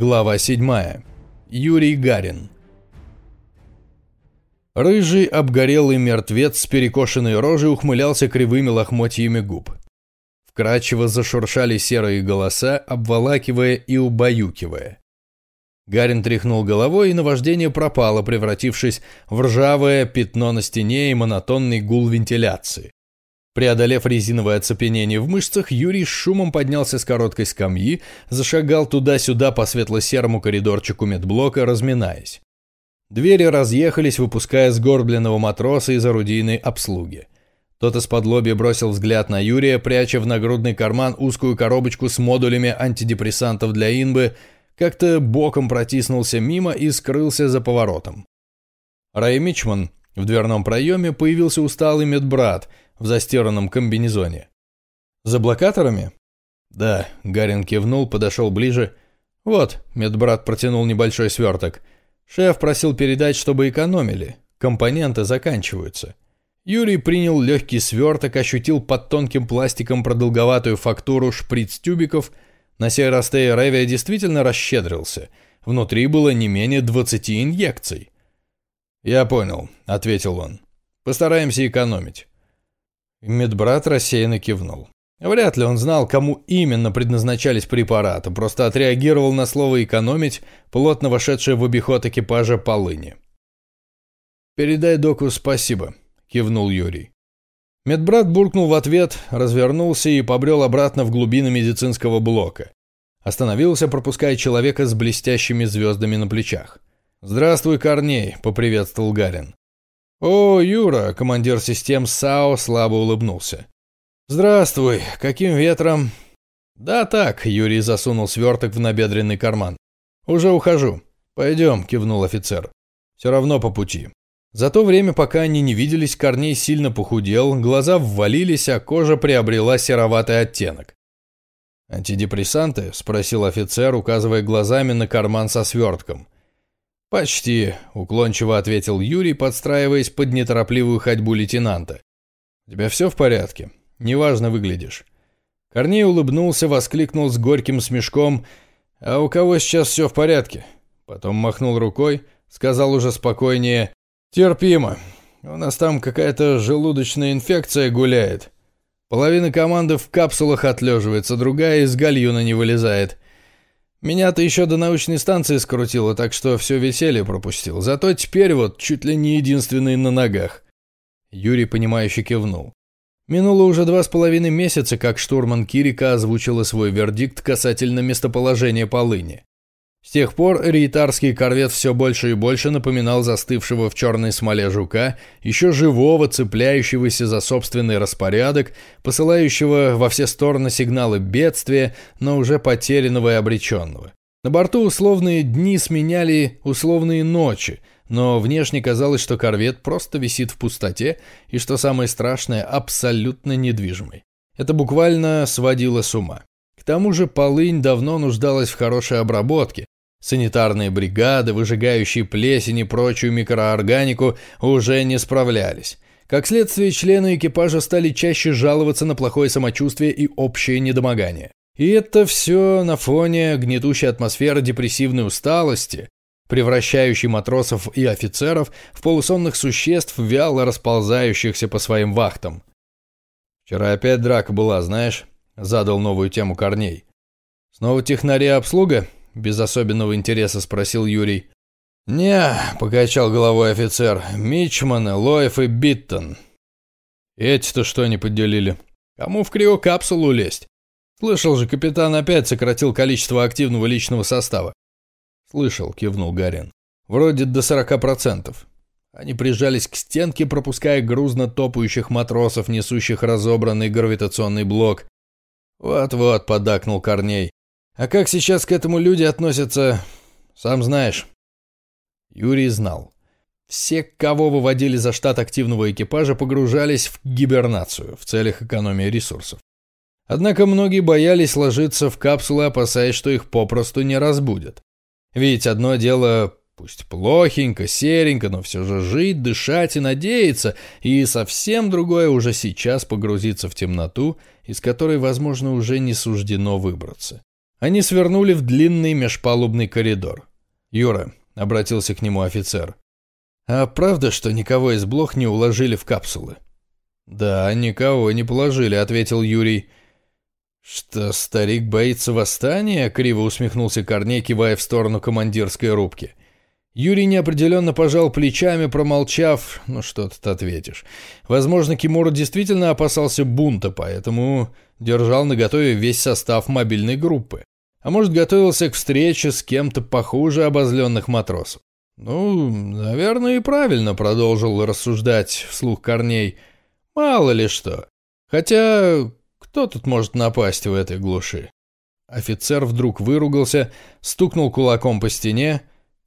Глава 7. Юрий Гарин. Рыжий обгорелый мертвец с перекошенной рожей ухмылялся кривыми лохмотьями губ. Вкрадчиво зашуршали серые голоса, обволакивая и убаюкивая. Гарин тряхнул головой, и наваждение пропало, превратившись в ржавое пятно на стене и монотонный гул вентиляции. Преодолев резиновое оцепенение в мышцах, Юрий с шумом поднялся с короткой скамьи, зашагал туда-сюда по светло-серому коридорчику медблока, разминаясь. Двери разъехались, выпуская сгорбленного матроса из орудийной обслуги. Тот из-под лоби бросил взгляд на Юрия, пряча в нагрудный карман узкую коробочку с модулями антидепрессантов для инбы, как-то боком протиснулся мимо и скрылся за поворотом. Рай Мичман в дверном проеме появился усталый медбрат – в застиранном комбинезоне. «За блокаторами?» «Да», — Гарин кивнул, подошел ближе. «Вот», — медбрат протянул небольшой сверток. «Шеф просил передать, чтобы экономили. Компоненты заканчиваются». Юрий принял легкий сверток, ощутил под тонким пластиком продолговатую фактуру шприц-тюбиков. На сей раз Тея Ревия действительно расщедрился. Внутри было не менее 20 инъекций. «Я понял», — ответил он. «Постараемся экономить». Медбрат рассеянно кивнул. Вряд ли он знал, кому именно предназначались препараты, просто отреагировал на слово «экономить», плотно вошедшее в обиход экипажа полыни. «Передай доку спасибо», — кивнул Юрий. Медбрат буркнул в ответ, развернулся и побрел обратно в глубины медицинского блока. Остановился, пропуская человека с блестящими звездами на плечах. «Здравствуй, Корней», — поприветствовал Гарин. «О, Юра!» – командир систем САО слабо улыбнулся. «Здравствуй! Каким ветром?» «Да так», – Юрий засунул сверток в набедренный карман. «Уже ухожу». «Пойдем», – кивнул офицер. «Все равно по пути». За то время, пока они не виделись, Корней сильно похудел, глаза ввалились, а кожа приобрела сероватый оттенок. «Антидепрессанты?» – спросил офицер, указывая глазами на карман со свертком. «Почти», — уклончиво ответил Юрий, подстраиваясь под неторопливую ходьбу лейтенанта. «У тебя все в порядке? Неважно выглядишь». Корней улыбнулся, воскликнул с горьким смешком. «А у кого сейчас все в порядке?» Потом махнул рукой, сказал уже спокойнее. «Терпимо. У нас там какая-то желудочная инфекция гуляет. Половина команды в капсулах отлеживается, другая из гальюна не вылезает. Меня-то еще до научной станции скрутило, так что все веселье пропустил. Зато теперь вот чуть ли не единственный на ногах. Юрий, понимающе кивнул. Минуло уже два с половиной месяца, как штурман Кирика озвучила свой вердикт касательно местоположения полыни. С тех пор рейтарский корвет все больше и больше напоминал застывшего в черной смоле жука, еще живого, цепляющегося за собственный распорядок, посылающего во все стороны сигналы бедствия, но уже потерянного и обреченного. На борту условные дни сменяли условные ночи, но внешне казалось, что корвет просто висит в пустоте и, что самое страшное, абсолютно недвижимый. Это буквально сводило с ума. Тому же полынь давно нуждалась в хорошей обработке. Санитарные бригады, выжигающие плесень и прочую микроорганику, уже не справлялись. Как следствие, члены экипажа стали чаще жаловаться на плохое самочувствие и общее недомогание. И это все на фоне гнетущей атмосферы депрессивной усталости, превращающей матросов и офицеров в полусонных существ, вяло расползающихся по своим вахтам. «Вчера опять драка была, знаешь?» Задал новую тему Корней. «Снова технари обслуга?» Без особенного интереса спросил Юрий. «Не», — покачал головой офицер, — «Мичманы, Лоев и Биттон». «Эти-то что не поделили? Кому в криокапсулу лезть? Слышал же, капитан опять сократил количество активного личного состава». «Слышал», — кивнул Гарин. «Вроде до сорока процентов». Они прижались к стенке, пропуская грузно топающих матросов, несущих разобранный гравитационный блок. «Вот-вот», — поддакнул Корней. «А как сейчас к этому люди относятся, сам знаешь». Юрий знал. Все, кого выводили за штат активного экипажа, погружались в гибернацию в целях экономии ресурсов. Однако многие боялись ложиться в капсулы, опасаясь, что их попросту не разбудят. Ведь одно дело Пусть плохенько, серенько, но все же жить, дышать и надеяться, и совсем другое уже сейчас погрузиться в темноту, из которой, возможно, уже не суждено выбраться. Они свернули в длинный межпалубный коридор. «Юра», — обратился к нему офицер, — «а правда, что никого из блох не уложили в капсулы?» «Да, никого не положили», — ответил Юрий. «Что, старик боится восстания?» — криво усмехнулся Корней, кивая в сторону командирской рубки. Юрий неопределенно пожал плечами, промолчав. Ну что тут ответишь. Возможно, Кимура действительно опасался бунта, поэтому держал наготове весь состав мобильной группы. А может, готовился к встрече с кем-то похуже обозленных матросов. «Ну, наверное, и правильно», — продолжил рассуждать вслух Корней. «Мало ли что. Хотя, кто тут может напасть в этой глуши?» Офицер вдруг выругался, стукнул кулаком по стене,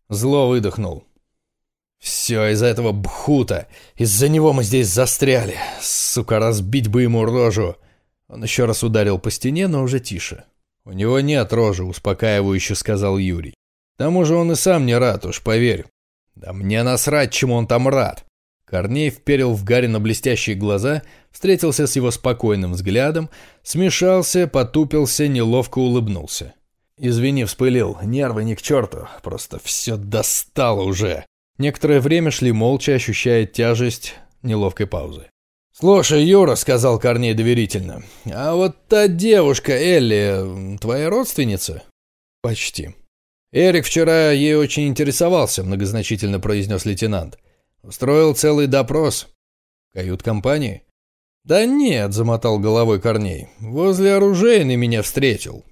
зло выдохнул. «Все из-за этого бхута. Из-за него мы здесь застряли. Сука, разбить бы ему рожу!» Он еще раз ударил по стене, но уже тише. «У него нет рожи», — успокаивающе сказал Юрий. «К тому же он и сам не рад, уж поверь». «Да мне насрать, чему он там рад!» Корней вперил в Гарина блестящие глаза, встретился с его спокойным взглядом, смешался, потупился, неловко улыбнулся. «Извини, вспылил. Нервы ни к черту. Просто все достало уже». Некоторое время шли молча, ощущая тяжесть неловкой паузы. «Слушай, Юра», — сказал Корней доверительно, — «а вот та девушка, Элли, твоя родственница?» «Почти». «Эрик вчера ей очень интересовался», — многозначительно произнес лейтенант. «Устроил целый допрос». «Кают-компании?» «Да нет», — замотал головой Корней. «Возле оружейной меня встретил».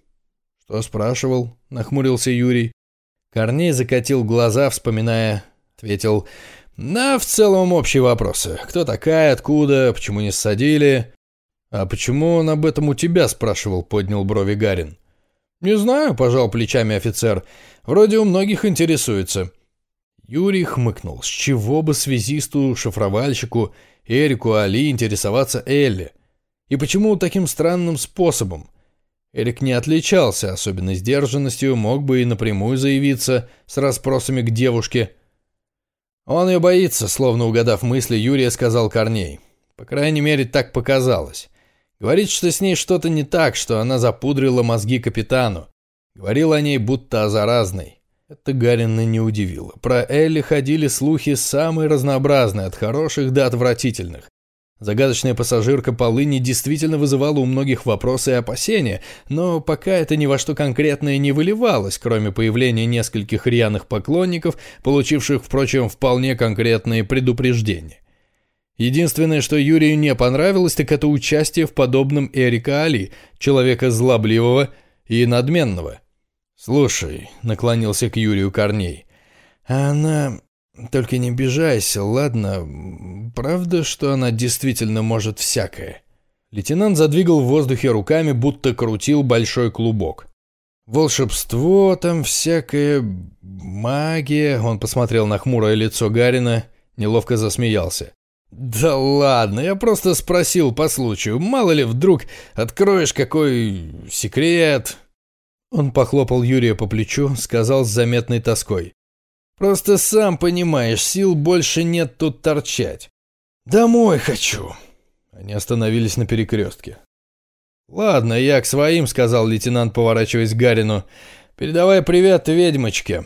«Что спрашивал?» — нахмурился Юрий. Корней закатил глаза, вспоминая, ответил... На в целом общие вопросы. Кто такая, откуда, почему не ссадили? А почему он об этом у тебя спрашивал, поднял брови Гарин. Не знаю, пожал плечами офицер. Вроде у многих интересуется. Юрий хмыкнул. С чего бы связисту, шифровальщику, Эрику Али интересоваться Элли? И почему таким странным способом? Эрик не отличался особенной сдержанностью, мог бы и напрямую заявиться с расспросами к девушке – «Он ее боится», словно угадав мысли, Юрия сказал Корней. По крайней мере, так показалось. Говорит, что с ней что-то не так, что она запудрила мозги капитану. Говорил о ней будто о заразной. Это Гарина не удивило. Про Элли ходили слухи самые разнообразные, от хороших до отвратительных. Загадочная пассажирка Полыни действительно вызывала у многих вопросы и опасения, но пока это ни во что конкретное не выливалось, кроме появления нескольких рьяных поклонников, получивших, впрочем, вполне конкретные предупреждения. Единственное, что Юрию не понравилось, так это участие в подобном Эрика Али, человека злобливого и надменного. «Слушай», — наклонился к Юрию Корней, — «она только не обижайся, ладно? Правда, что она действительно может всякое?» Лейтенант задвигал в воздухе руками, будто крутил большой клубок. «Волшебство там всякое, магия...» Он посмотрел на хмурое лицо Гарина, неловко засмеялся. «Да ладно, я просто спросил по случаю. Мало ли, вдруг откроешь какой секрет...» Он похлопал Юрия по плечу, сказал с заметной тоской. Просто сам понимаешь, сил больше нет тут торчать. Домой хочу. Они остановились на перекрестке. «Ладно, я к своим», — сказал лейтенант, поворачиваясь к Гарину. «Передавай привет ведьмочке».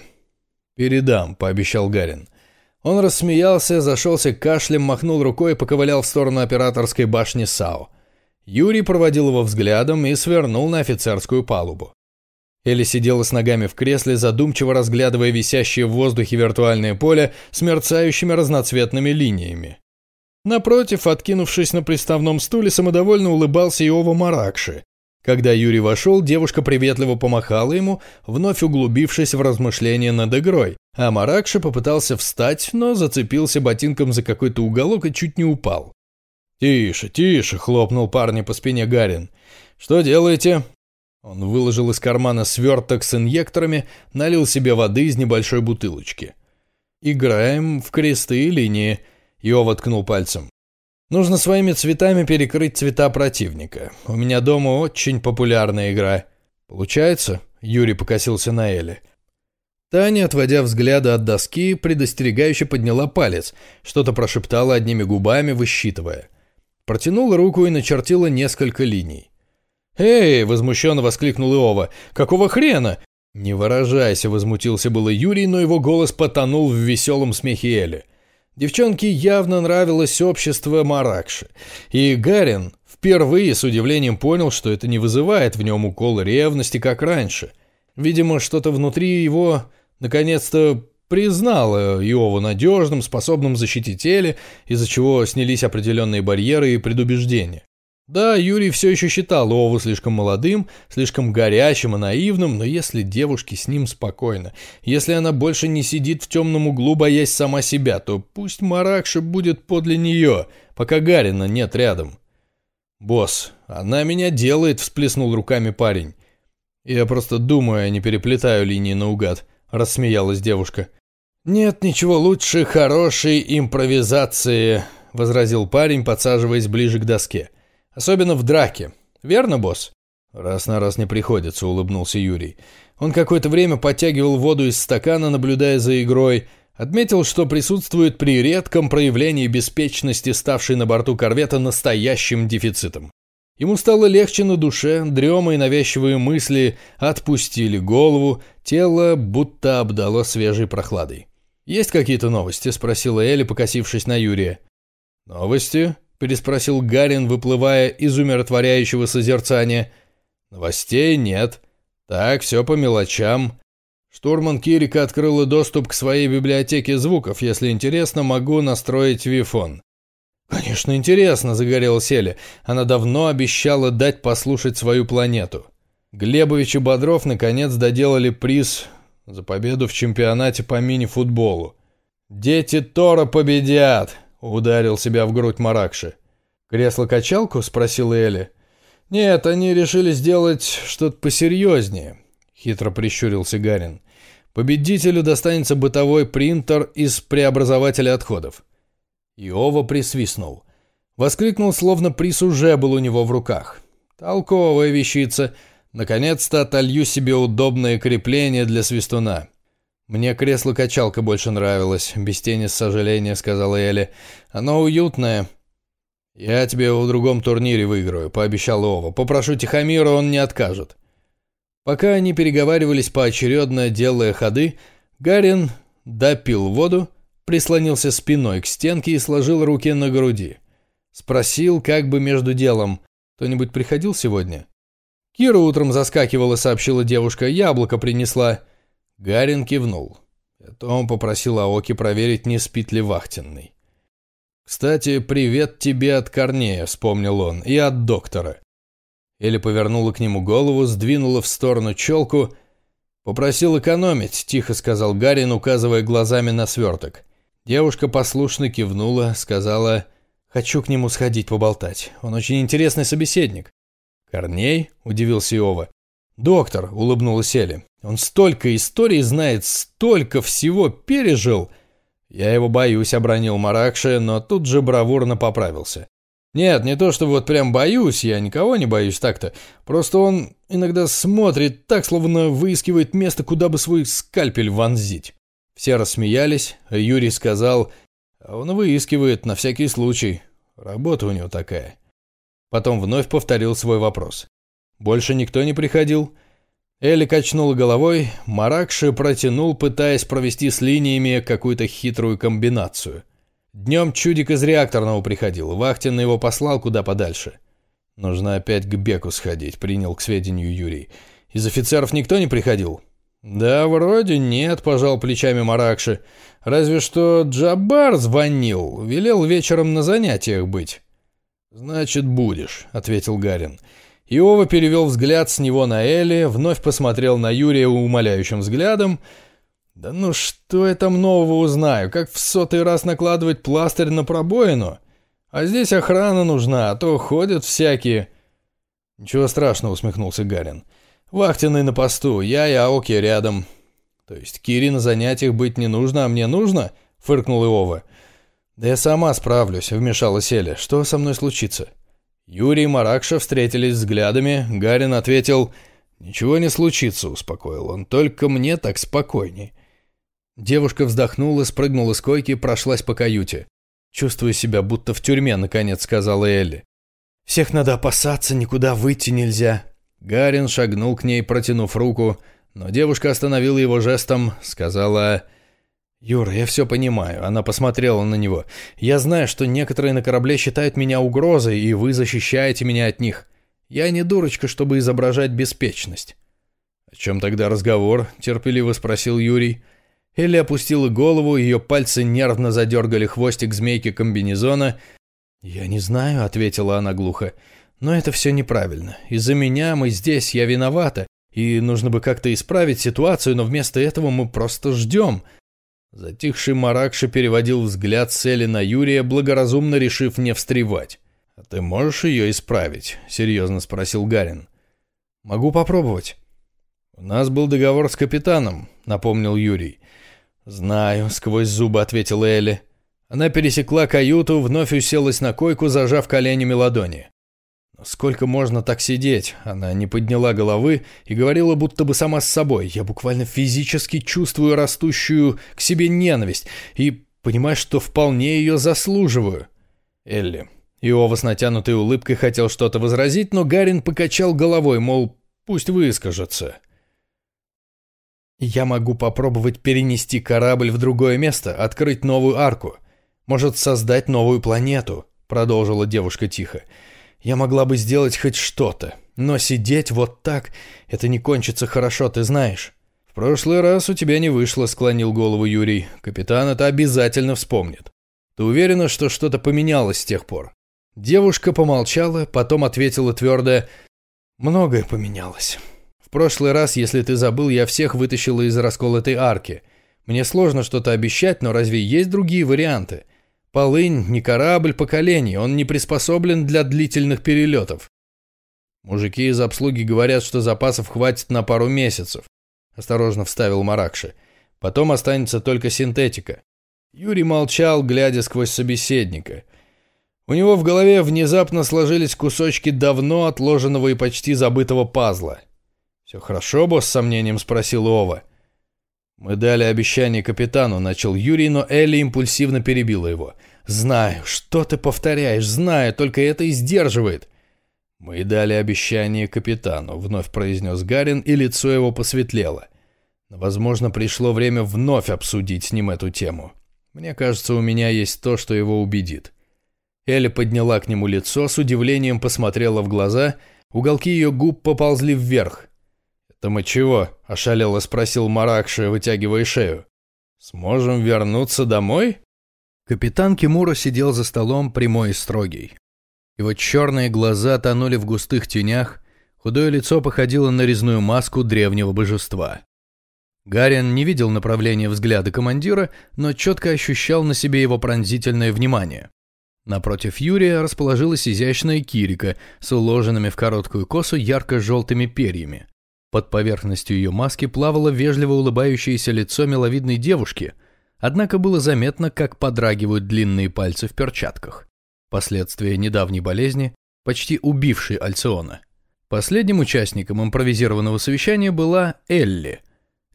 «Передам», — пообещал Гарин. Он рассмеялся, зашелся кашлем, махнул рукой и поковылял в сторону операторской башни САУ. Юрий проводил его взглядом и свернул на офицерскую палубу. Элли сидела с ногами в кресле, задумчиво разглядывая висящее в воздухе виртуальное поле с мерцающими разноцветными линиями. Напротив, откинувшись на приставном стуле, самодовольно улыбался Иова Маракши. Когда Юрий вошел, девушка приветливо помахала ему, вновь углубившись в размышления над игрой, а Маракши попытался встать, но зацепился ботинком за какой-то уголок и чуть не упал. «Тише, тише!» — хлопнул парня по спине Гарин. «Что делаете?» Он выложил из кармана сверток с инъекторами, налил себе воды из небольшой бутылочки. «Играем в кресты и линии», — Йова ткнул пальцем. «Нужно своими цветами перекрыть цвета противника. У меня дома очень популярная игра». «Получается?» — Юрий покосился на Элли. Таня, отводя взгляды от доски, предостерегающе подняла палец, что-то прошептала одними губами, высчитывая. Протянула руку и начертила несколько линий. «Эй!» — возмущенно воскликнул Иова. «Какого хрена?» «Не выражайся», — возмутился было Юрий, но его голос потонул в веселом смехе Эли. Девчонке явно нравилось общество Маракши, и Гарин впервые с удивлением понял, что это не вызывает в нем укол ревности, как раньше. Видимо, что-то внутри его наконец-то признало Иову надежным, способным защитить Эли, из-за чего снялись определенные барьеры и предубеждения. Да, Юрий все еще считал Ову слишком молодым, слишком горячим и наивным, но если девушке с ним спокойно, если она больше не сидит в темном углу, боясь сама себя, то пусть Маракша будет подле нее, пока Гарина нет рядом. «Босс, она меня делает», — всплеснул руками парень. «Я просто думаю, а не переплетаю линии наугад», — рассмеялась девушка. «Нет ничего лучше хорошей импровизации», — возразил парень, подсаживаясь ближе к доске. Особенно в драке. Верно, босс?» «Раз на раз не приходится», — улыбнулся Юрий. Он какое-то время подтягивал воду из стакана, наблюдая за игрой, отметил, что присутствует при редком проявлении беспечности, ставшей на борту корвета настоящим дефицитом. Ему стало легче на душе, дрема и навязчивые мысли отпустили голову, тело будто обдало свежей прохладой. «Есть какие-то новости?» – спросила Элли, покосившись на Юрия. «Новости?» – переспросил Гарин, выплывая из умиротворяющего созерцания. «Новостей нет. Так, все по мелочам. Штурман Кирика открыла доступ к своей библиотеке звуков. Если интересно, могу настроить вифон». «Конечно, интересно», – загорел Селя. Она давно обещала дать послушать свою планету. Глебович и Бодров наконец доделали приз за победу в чемпионате по мини-футболу. «Дети Тора победят!» Ударил себя в грудь Маракши. «Кресло-качалку?» — спросила Элли. «Нет, они решили сделать что-то посерьезнее», — хитро прищурился Гарин. «Победителю достанется бытовой принтер из преобразователя отходов». Иова присвистнул. Воскликнул, словно приз уже был у него в руках. «Толковая вещица. Наконец-то отолью себе удобное крепление для свистуна». «Мне кресло-качалка больше нравилось», — без тени сожаления сказала Элли. «Оно уютное». «Я тебе в другом турнире выиграю», — пообещал Ова. «Попрошу Тихомира, он не откажет». Пока они переговаривались поочередно, делая ходы, Гарин допил воду, прислонился спиной к стенке и сложил руки на груди. Спросил, как бы между делом, «Кто-нибудь приходил сегодня?» «Кира утром заскакивала», — сообщила девушка, «яблоко принесла». Гарин кивнул. Потом попросил Аоки проверить, не спит ли вахтенный. «Кстати, привет тебе от Корнея», — вспомнил он, — «и от доктора». Элли повернула к нему голову, сдвинула в сторону челку. «Попросил экономить», — тихо сказал Гарин, указывая глазами на сверток. Девушка послушно кивнула, сказала, «Хочу к нему сходить поболтать. Он очень интересный собеседник». «Корней?» — удивился Иова. «Доктор», — улыбнулась Элли, — «он столько историй знает, столько всего пережил». «Я его боюсь», — обронил Маракши, но тут же бравурно поправился. «Нет, не то, что вот прям боюсь, я никого не боюсь так-то. Просто он иногда смотрит так, словно выискивает место, куда бы свой скальпель вонзить». Все рассмеялись, Юрий сказал, «А он выискивает на всякий случай. Работа у него такая». Потом вновь повторил свой вопрос. Больше никто не приходил. Элли качнула головой, Маракши протянул, пытаясь провести с линиями какую-то хитрую комбинацию. Днем чудик из реакторного приходил, Вахтин его послал куда подальше. «Нужно опять к Беку сходить», — принял к сведению Юрий. «Из офицеров никто не приходил?» «Да, вроде нет», — пожал плечами Маракши. «Разве что Джабар звонил, велел вечером на занятиях быть». «Значит, будешь», — ответил Гарин. Иова перевел взгляд с него на Элли, вновь посмотрел на Юрия умоляющим взглядом. «Да ну что я там нового узнаю? Как в сотый раз накладывать пластырь на пробоину? А здесь охрана нужна, а то ходят всякие...» «Ничего страшного», — усмехнулся Гарин. «Вахтенный на посту, я и Аоки рядом». «То есть Кире на занятиях быть не нужно, а мне нужно?» — фыркнул Иова. «Да я сама справлюсь», — вмешалась Эля. «Что со мной случится?» Юрий и Маракша встретились взглядами. Гарин ответил, «Ничего не случится», — успокоил он, — «только мне так спокойней». Девушка вздохнула, спрыгнула с койки прошлась по каюте. «Чувствую себя, будто в тюрьме», — наконец сказала Элли. Всех надо опасаться, никуда выйти нельзя». Гарин шагнул к ней, протянув руку, но девушка остановила его жестом, сказала... «Юра, я все понимаю». Она посмотрела на него. «Я знаю, что некоторые на корабле считают меня угрозой, и вы защищаете меня от них. Я не дурочка, чтобы изображать беспечность». «О чем тогда разговор?» – терпеливо спросил Юрий. Элли опустила голову, ее пальцы нервно задергали хвостик змейки комбинезона. «Я не знаю», — ответила она глухо, — «но это все неправильно. Из-за меня мы здесь, я виновата, и нужно бы как-то исправить ситуацию, но вместо этого мы просто ждем». Затихший Маракша переводил взгляд Элли на Юрия, благоразумно решив не встревать. «А ты можешь ее исправить?» — серьезно спросил Гарин. «Могу попробовать». «У нас был договор с капитаном», — напомнил Юрий. «Знаю», — сквозь зубы ответила Элли. Она пересекла каюту, вновь уселась на койку, зажав коленями ладони. Сколько можно так сидеть? Она не подняла головы и говорила будто бы сама с собой. Я буквально физически чувствую растущую к себе ненависть и понимаю, что вполне ее заслуживаю. Элли. Иова с натянутой улыбкой хотел что-то возразить, но Гарин покачал головой, мол, пусть выскажется. Я могу попробовать перенести корабль в другое место, открыть новую арку. Может, создать новую планету, продолжила девушка тихо. Я могла бы сделать хоть что-то, но сидеть вот так, это не кончится хорошо, ты знаешь. В прошлый раз у тебя не вышло, склонил голову Юрий. Капитан это обязательно вспомнит. Ты уверена, что что-то поменялось с тех пор? Девушка помолчала, потом ответила твердо, «Многое поменялось» прошлый раз, если ты забыл, я всех вытащила из расколотой арки. Мне сложно что-то обещать, но разве есть другие варианты? Полынь не корабль поколений, он не приспособлен для длительных перелетов. Мужики из обслуги говорят, что запасов хватит на пару месяцев. Осторожно вставил Маракши. Потом останется только синтетика. Юрий молчал, глядя сквозь собеседника. У него в голове внезапно сложились кусочки давно отложенного и почти забытого пазла. «Все хорошо, босс?» — с сомнением спросил Ова. «Мы дали обещание капитану», — начал Юрий, но Элли импульсивно перебила его. «Знаю, что ты повторяешь, знаю, только это и сдерживает». «Мы дали обещание капитану», — вновь произнес Гарин, и лицо его посветлело. «Возможно, пришло время вновь обсудить с ним эту тему. Мне кажется, у меня есть то, что его убедит». Элли подняла к нему лицо, с удивлением посмотрела в глаза, уголки ее губ поползли вверх. «Это мы чего?» – ошалело спросил Маракши, вытягивая шею. «Сможем вернуться домой?» Капитан Кимура сидел за столом прямой и строгий. Его черные глаза тонули в густых тенях, худое лицо походило на резную маску древнего божества. Гарин не видел направления взгляда командира, но четко ощущал на себе его пронзительное внимание. Напротив Юрия расположилась изящная кирика с уложенными в короткую косу ярко-желтыми перьями. Под поверхностью ее маски плавало вежливо улыбающееся лицо миловидной девушки, однако было заметно, как подрагивают длинные пальцы в перчатках. Последствия недавней болезни, почти убившей Альциона. Последним участником импровизированного совещания была Элли.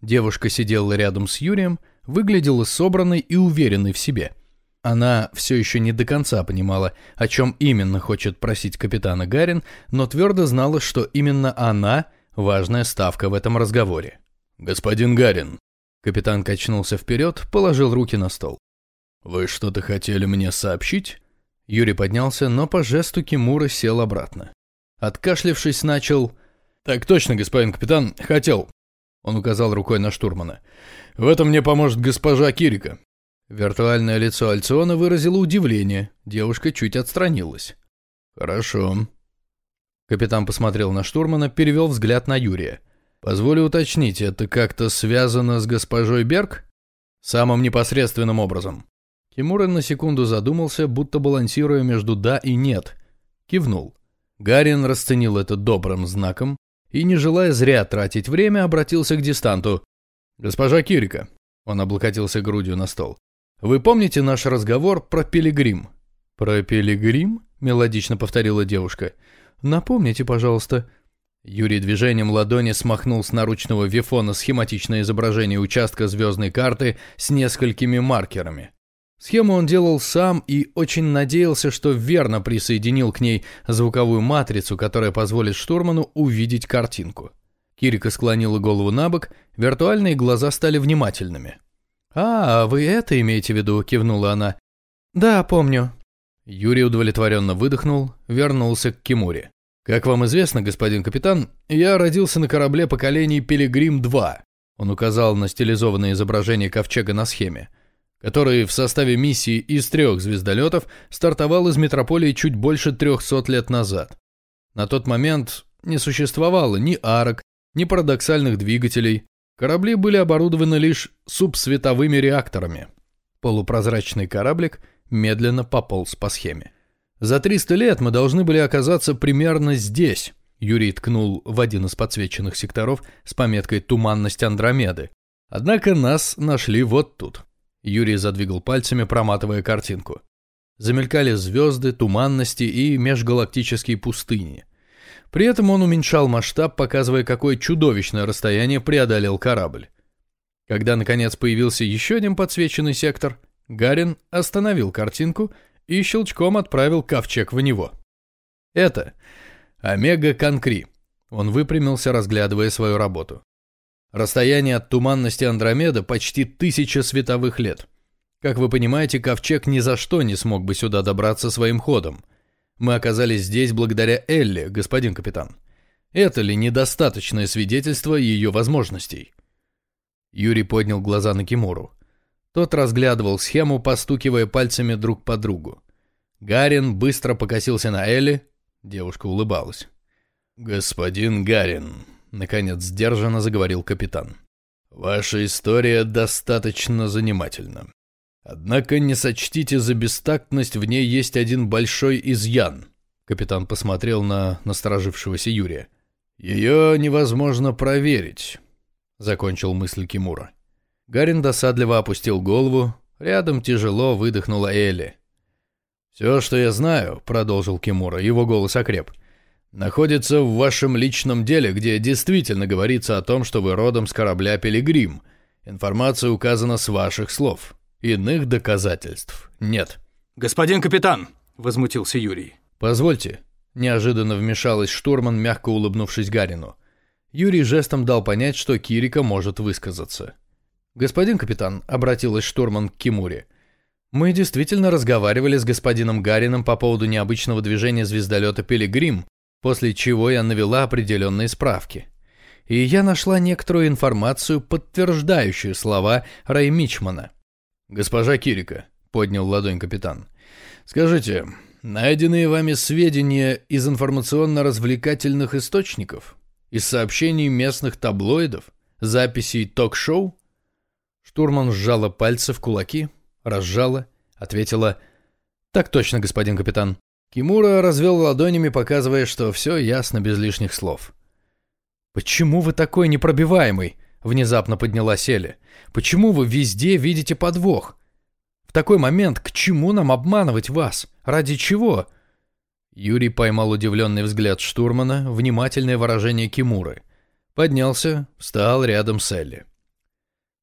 Девушка сидела рядом с Юрием, выглядела собранной и уверенной в себе. Она все еще не до конца понимала, о чем именно хочет просить капитана Гарин, но твердо знала, что именно она – Важная ставка в этом разговоре. «Господин Гарин». Капитан качнулся вперед, положил руки на стол. «Вы что-то хотели мне сообщить?» Юрий поднялся, но по жесту Кимура сел обратно. Откашлившись, начал... «Так точно, господин капитан, хотел». Он указал рукой на штурмана. «В этом мне поможет госпожа Кирика». Виртуальное лицо Альциона выразило удивление. Девушка чуть отстранилась. «Хорошо. Капитан посмотрел на штурмана, перевел взгляд на Юрия. «Позволю уточнить, это как-то связано с госпожой Берг?» «Самым непосредственным образом». Кимурин на секунду задумался, будто балансируя между «да» и «нет». Кивнул. Гарин расценил это добрым знаком и, не желая зря тратить время, обратился к дистанту. «Госпожа Кирика», — он облокотился грудью на стол, — «вы помните наш разговор про пилигрим?» «Про пилигрим?» — мелодично повторила девушка. Напомните, пожалуйста». Юрий движением ладони смахнул с наручного вифона схематичное изображение участка звездной карты с несколькими маркерами. Схему он делал сам и очень надеялся, что верно присоединил к ней звуковую матрицу, которая позволит штурману увидеть картинку. Кирика склонила голову на бок, виртуальные глаза стали внимательными. «А, вы это имеете в виду?» – кивнула она. «Да, помню». Юрий удовлетворенно выдохнул, вернулся к Кимуре. «Как вам известно, господин капитан, я родился на корабле поколений «Пилигрим-2». Он указал на стилизованное изображение ковчега на схеме, который в составе миссии из трех звездолетов стартовал из метрополии чуть больше 300 лет назад. На тот момент не существовало ни арок, ни парадоксальных двигателей. Корабли были оборудованы лишь субсветовыми реакторами. Полупрозрачный кораблик медленно пополз по схеме. За 300 лет мы должны были оказаться примерно здесь. Юрий ткнул в один из подсвеченных секторов с пометкой «Туманность Андромеды». Однако нас нашли вот тут. Юрий задвигал пальцами, проматывая картинку. Замелькали звезды, туманности и межгалактические пустыни. При этом он уменьшал масштаб, показывая, какое чудовищное расстояние преодолел корабль. Когда, наконец, появился еще один подсвеченный сектор, Гарин остановил картинку и щелчком отправил ковчег в него. Это Омега Конкри. Он выпрямился, разглядывая свою работу. Расстояние от туманности Андромеда почти тысяча световых лет. Как вы понимаете, ковчег ни за что не смог бы сюда добраться своим ходом. Мы оказались здесь благодаря Элли, господин капитан. Это ли недостаточное свидетельство ее возможностей? Юрий поднял глаза на Кимуру. Тот разглядывал схему, постукивая пальцами друг по другу. Гарин быстро покосился на Элли. Девушка улыбалась. «Господин Гарин», — наконец сдержанно заговорил капитан. «Ваша история достаточно занимательна. Однако не сочтите за бестактность, в ней есть один большой изъян. Капитан посмотрел на насторожившегося Юрия. Ее невозможно проверить, закончил мысль Кимура. Гарин досадливо опустил голову, рядом тяжело выдохнула Элли. «Все, что я знаю», — продолжил Кимура, его голос окреп, — «находится в вашем личном деле, где действительно говорится о том, что вы родом с корабля «Пилигрим». Информация указана с ваших слов. Иных доказательств нет. «Господин капитан!» — возмутился Юрий. «Позвольте». Неожиданно вмешалась штурман, мягко улыбнувшись Гарину. Юрий жестом дал понять, что Кирика может высказаться. «Господин капитан», — обратилась штурман к Кимуре, — «мы действительно разговаривали с господином Гарином по поводу необычного движения звездолета «Пилигрим», после чего я навела определенные справки. И я нашла некоторую информацию, подтверждающую слова Рэй Мичмана. «Госпожа Кирика», — поднял ладонь капитан, — «скажите, найденные вами сведения из информационно-развлекательных источников? Из сообщений местных таблоидов? Записей ток-шоу?» Штурман сжала пальцы в кулаки, разжала, ответила «Так точно, господин капитан». Кимура развел ладонями, показывая, что все ясно без лишних слов. «Почему вы такой непробиваемый?» Внезапно поднялась Эля. «Почему вы везде видите подвох? В такой момент к чему нам обманывать вас? Ради чего?» Юрий поймал удивленный взгляд штурмана, внимательное выражение Кимуры. Поднялся, встал рядом с Элли.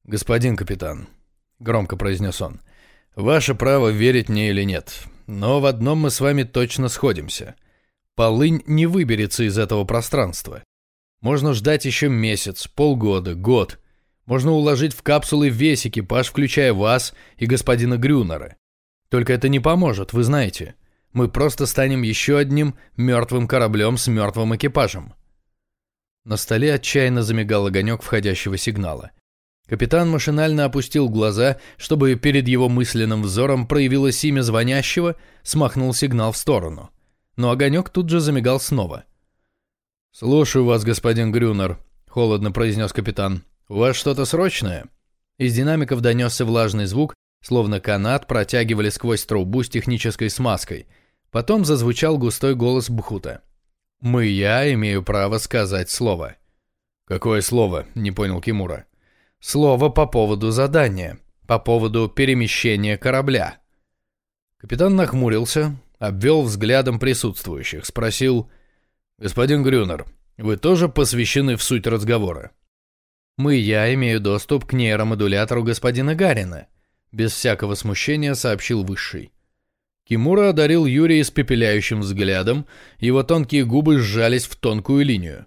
«Господин капитан», — громко произнес он, — «ваше право верить мне или нет, но в одном мы с вами точно сходимся. Полынь не выберется из этого пространства. Можно ждать еще месяц, полгода, год. Можно уложить в капсулы весь экипаж, включая вас и господина Грюнера. Только это не поможет, вы знаете. Мы просто станем еще одним мертвым кораблем с мертвым экипажем. На столе отчаянно замигал огонек входящего сигнала. Капитан машинально опустил глаза, чтобы перед его мысленным взором проявилось имя звонящего, смахнул сигнал в сторону. Но огонек тут же замигал снова. «Слушаю вас, господин Грюнер», — холодно произнес капитан. «У вас что-то срочное?» Из динамиков донесся влажный звук, словно канат протягивали сквозь трубу с технической смазкой. Потом зазвучал густой голос Бхута. «Мы, я, имею право сказать слово». «Какое слово?» — не понял Кимура. «Слово по поводу задания, по поводу перемещения корабля». Капитан нахмурился, обвел взглядом присутствующих, спросил «Господин Грюнер, вы тоже посвящены в суть разговора?» «Мы, я, имею доступ к нейромодулятору господина Гарина. без всякого смущения сообщил Высший. Кимура одарил Юрия испепеляющим взглядом, его тонкие губы сжались в тонкую линию.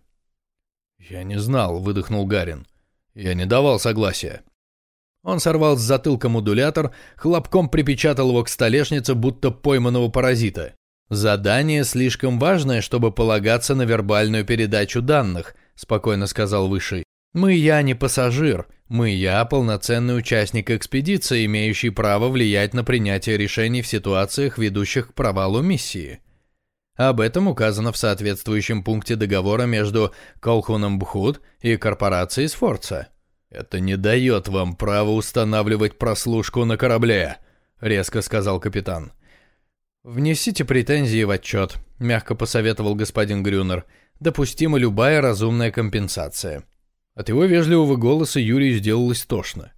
«Я не знал», — выдохнул Гарин. «Я не давал согласия». Он сорвал с затылка модулятор, хлопком припечатал его к столешнице, будто пойманного паразита. «Задание слишком важное, чтобы полагаться на вербальную передачу данных», — спокойно сказал Высший. «Мы я не пассажир. Мы я полноценный участник экспедиции, имеющий право влиять на принятие решений в ситуациях, ведущих к провалу миссии». Об этом указано в соответствующем пункте договора между Колхуном Бхут и корпорацией Сфорца. «Это не дает вам права устанавливать прослушку на корабле», — резко сказал капитан. «Внесите претензии в отчет», — мягко посоветовал господин Грюнер. «Допустима любая разумная компенсация». От его вежливого голоса Юрий сделалось тошно.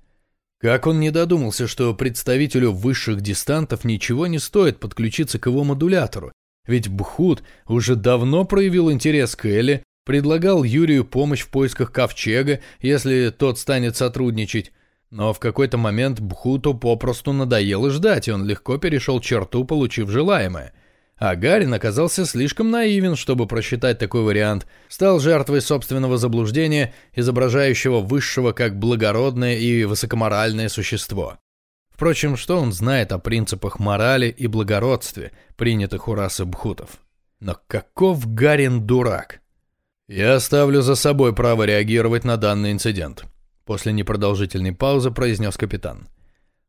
Как он не додумался, что представителю высших дистантов ничего не стоит подключиться к его модулятору, ведь Бхут уже давно проявил интерес к Элли Предлагал Юрию помощь в поисках ковчега, если тот станет сотрудничать. Но в какой-то момент Бхуту попросту надоело ждать, и он легко перешел черту, получив желаемое. А Гарин оказался слишком наивен, чтобы просчитать такой вариант, стал жертвой собственного заблуждения, изображающего высшего как благородное и высокоморальное существо. Впрочем, что он знает о принципах морали и благородстве, принятых у расы бхутов? Но каков Гарин дурак? «Я оставлю за собой право реагировать на данный инцидент», — после непродолжительной паузы произнес капитан.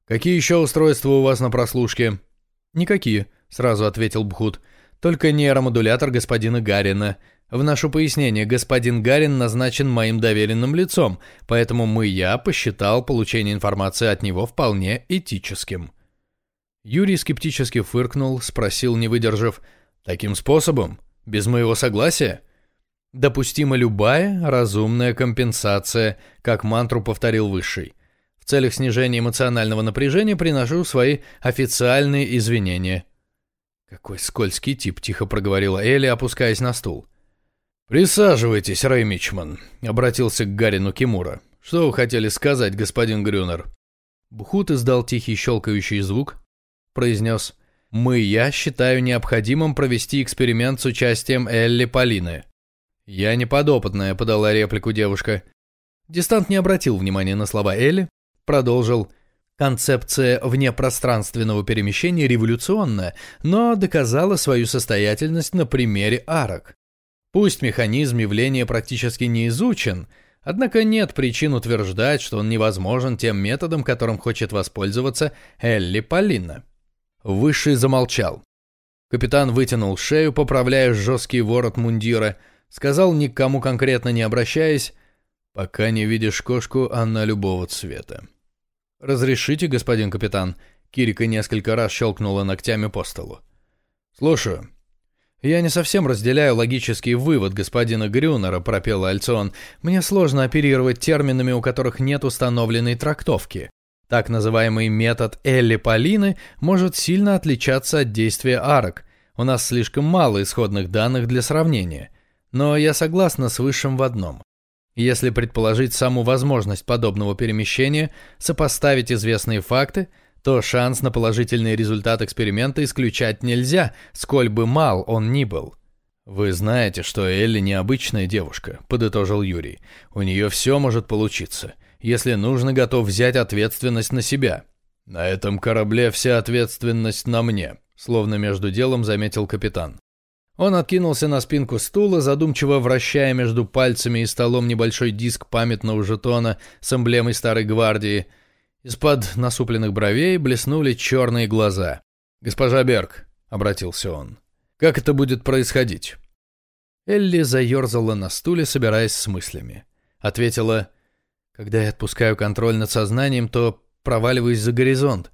«Какие еще устройства у вас на прослушке?» «Никакие», — сразу ответил Бхут. «Только нейромодулятор господина Гарина. В наше пояснение, господин Гарин назначен моим доверенным лицом, поэтому мы, я, посчитал получение информации от него вполне этическим». Юрий скептически фыркнул, спросил, не выдержав, «Таким способом? Без моего согласия?» Допустима любая разумная компенсация, как мантру повторил Высший. В целях снижения эмоционального напряжения приношу свои официальные извинения. «Какой скользкий тип», — тихо проговорила Элли, опускаясь на стул. «Присаживайтесь, Рэй Мичман», — обратился к Гарину Кимура. «Что вы хотели сказать, господин Грюнер?» Бухут издал тихий щелкающий звук, произнес «Мы, я считаю необходимым провести эксперимент с участием Элли Полины. «Я не подопытная», — подала реплику девушка. Дистант не обратил внимания на слова Элли, продолжил. Концепция внепространственного перемещения революционная, но доказала свою состоятельность на примере арок. Пусть механизм явления практически не изучен, однако нет причин утверждать, что он невозможен тем методом, которым хочет воспользоваться Элли Полина. Высший замолчал. Капитан вытянул шею, поправляя жесткий ворот мундира — Сказал, никому конкретно не обращаясь, «Пока не видишь кошку, она любого цвета». «Разрешите, господин капитан?» Кирика несколько раз щелкнула ногтями по столу. «Слушаю». «Я не совсем разделяю логический вывод господина Грюнера», — пропел Альцион. «Мне сложно оперировать терминами, у которых нет установленной трактовки. Так называемый метод Элли Полины может сильно отличаться от действия арок. У нас слишком мало исходных данных для сравнения. Но я согласна с Высшим в одном. Если предположить саму возможность подобного перемещения, сопоставить известные факты, то шанс на положительный результат эксперимента исключать нельзя, сколь бы мал он ни был. «Вы знаете, что Элли необычная девушка», — подытожил Юрий. «У нее все может получиться. Если нужно, готов взять ответственность на себя». «На этом корабле вся ответственность на мне», — словно между делом заметил капитан. Он откинулся на спинку стула, задумчиво вращая между пальцами и столом небольшой диск памятного жетона с эмблемой Старой Гвардии. Из-под насупленных бровей блеснули черные глаза. «Госпожа Берг», — обратился он, — «как это будет происходить?» Элли заерзала на стуле, собираясь с мыслями. Ответила, «Когда я отпускаю контроль над сознанием, то проваливаюсь за горизонт.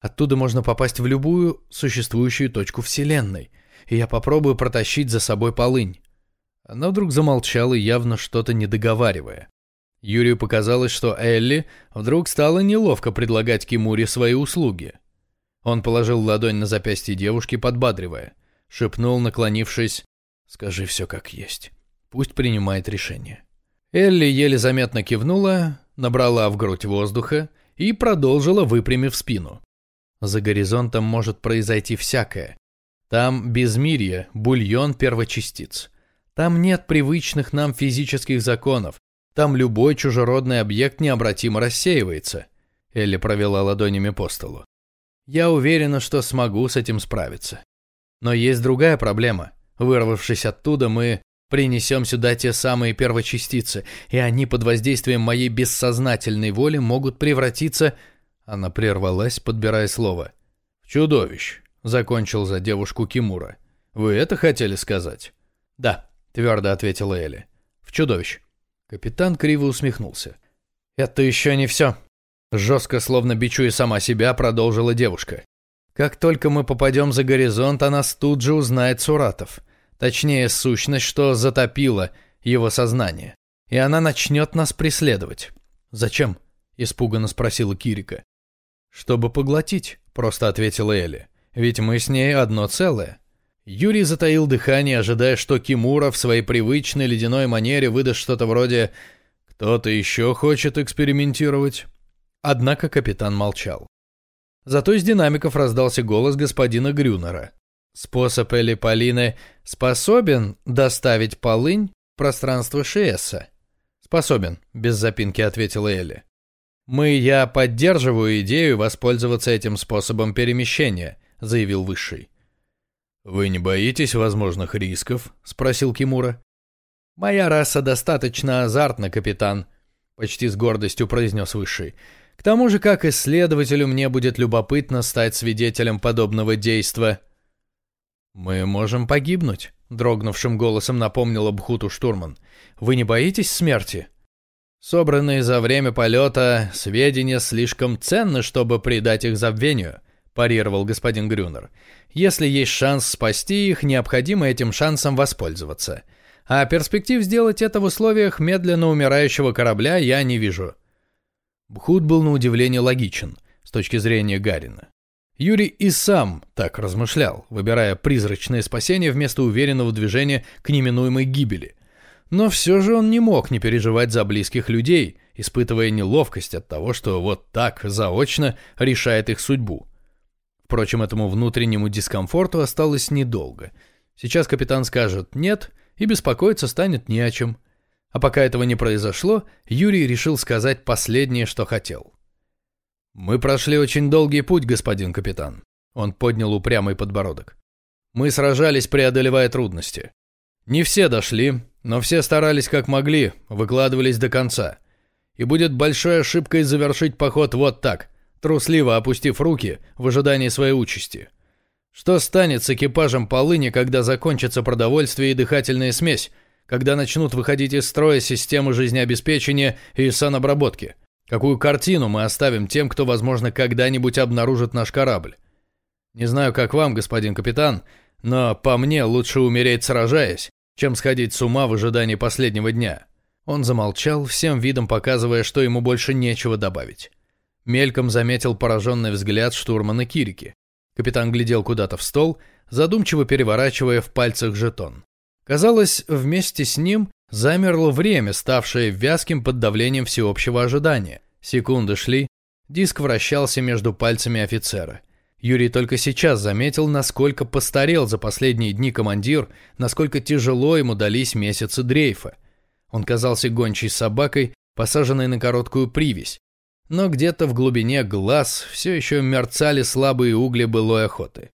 Оттуда можно попасть в любую существующую точку Вселенной» и я попробую протащить за собой полынь. Она вдруг замолчала, явно что-то не договаривая. Юрию показалось, что Элли вдруг стало неловко предлагать Кимуре свои услуги. Он положил ладонь на запястье девушки, подбадривая. Шепнул, наклонившись, «Скажи все как есть. Пусть принимает решение». Элли еле заметно кивнула, набрала в грудь воздуха и продолжила, выпрямив спину. За горизонтом может произойти всякое. Там безмирье, бульон первочастиц. Там нет привычных нам физических законов. Там любой чужеродный объект необратимо рассеивается. Элли провела ладонями по столу. Я уверена, что смогу с этим справиться. Но есть другая проблема. Вырвавшись оттуда, мы принесем сюда те самые первочастицы, и они под воздействием моей бессознательной воли могут превратиться она прервалась, подбирая слово. «Чудовищ», — закончил за девушку Кимура. «Вы это хотели сказать?» «Да», — твердо ответила Элли. «В чудовищ». Капитан криво усмехнулся. «Это еще не все», — жестко, словно бичуя сама себя, продолжила девушка. «Как только мы попадем за горизонт, она тут же узнает Суратов. Точнее, сущность, что затопила его сознание. И она начнет нас преследовать». «Зачем?» — испуганно спросила Кирика. «Чтобы поглотить», — просто ответила Элли. «Ведь мы с ней одно целое». Юрий затаил дыхание, ожидая, что Кимура в своей привычной ледяной манере выдаст что-то вроде «Кто-то еще хочет экспериментировать?» Однако капитан молчал. Зато из динамиков раздался голос господина Грюнера. «Способ Элли Полины способен доставить полынь в пространство Шиэса?» «Способен», — без запинки ответила Элли. «Мы, я поддерживаю идею воспользоваться этим способом перемещения», — заявил Высший. «Вы не боитесь возможных рисков?» — спросил Кимура. «Моя раса достаточно азартна, капитан», — почти с гордостью произнес Высший. «К тому же, как исследователю, мне будет любопытно стать свидетелем подобного действа». «Мы можем погибнуть», — дрогнувшим голосом напомнил Бхуту штурман. «Вы не боитесь смерти?» Собранные за время полета сведения слишком ценны, чтобы придать их забвению, парировал господин Грюнер. Если есть шанс спасти их, необходимо этим шансом воспользоваться. А перспектив сделать это в условиях медленно умирающего корабля я не вижу. Бхут был на удивление логичен с точки зрения Гарина. Юрий и сам так размышлял, выбирая призрачное спасение вместо уверенного движения к неминуемой гибели – но все же он не мог не переживать за близких людей, испытывая неловкость от того, что вот так, заочно, решает их судьбу. Впрочем, этому внутреннему дискомфорту осталось недолго. Сейчас капитан скажет «нет», и беспокоиться станет не о чем. А пока этого не произошло, Юрий решил сказать последнее, что хотел. «Мы прошли очень долгий путь, господин капитан». Он поднял упрямый подбородок. «Мы сражались, преодолевая трудности. Не все дошли, но все старались как могли, выкладывались до конца. И будет большой ошибкой завершить поход вот так, трусливо опустив руки в ожидании своей участи. Что станет с экипажем полыни, когда закончится продовольствие и дыхательная смесь, когда начнут выходить из строя системы жизнеобеспечения и санобработки? Какую картину мы оставим тем, кто, возможно, когда-нибудь обнаружит наш корабль? Не знаю, как вам, господин капитан, но по мне лучше умереть сражаясь, чем сходить с ума в ожидании последнего дня. Он замолчал, всем видом показывая, что ему больше нечего добавить. Мельком заметил пораженный взгляд штурмана Кирики. Капитан глядел куда-то в стол, задумчиво переворачивая в пальцах жетон. Казалось, вместе с ним замерло время, ставшее вязким под давлением всеобщего ожидания. Секунды шли, диск вращался между пальцами офицера – Юрий только сейчас заметил, насколько постарел за последние дни командир, насколько тяжело ему дались месяцы дрейфа. Он казался гончей собакой, посаженной на короткую привязь. Но где-то в глубине глаз все еще мерцали слабые угли былой охоты.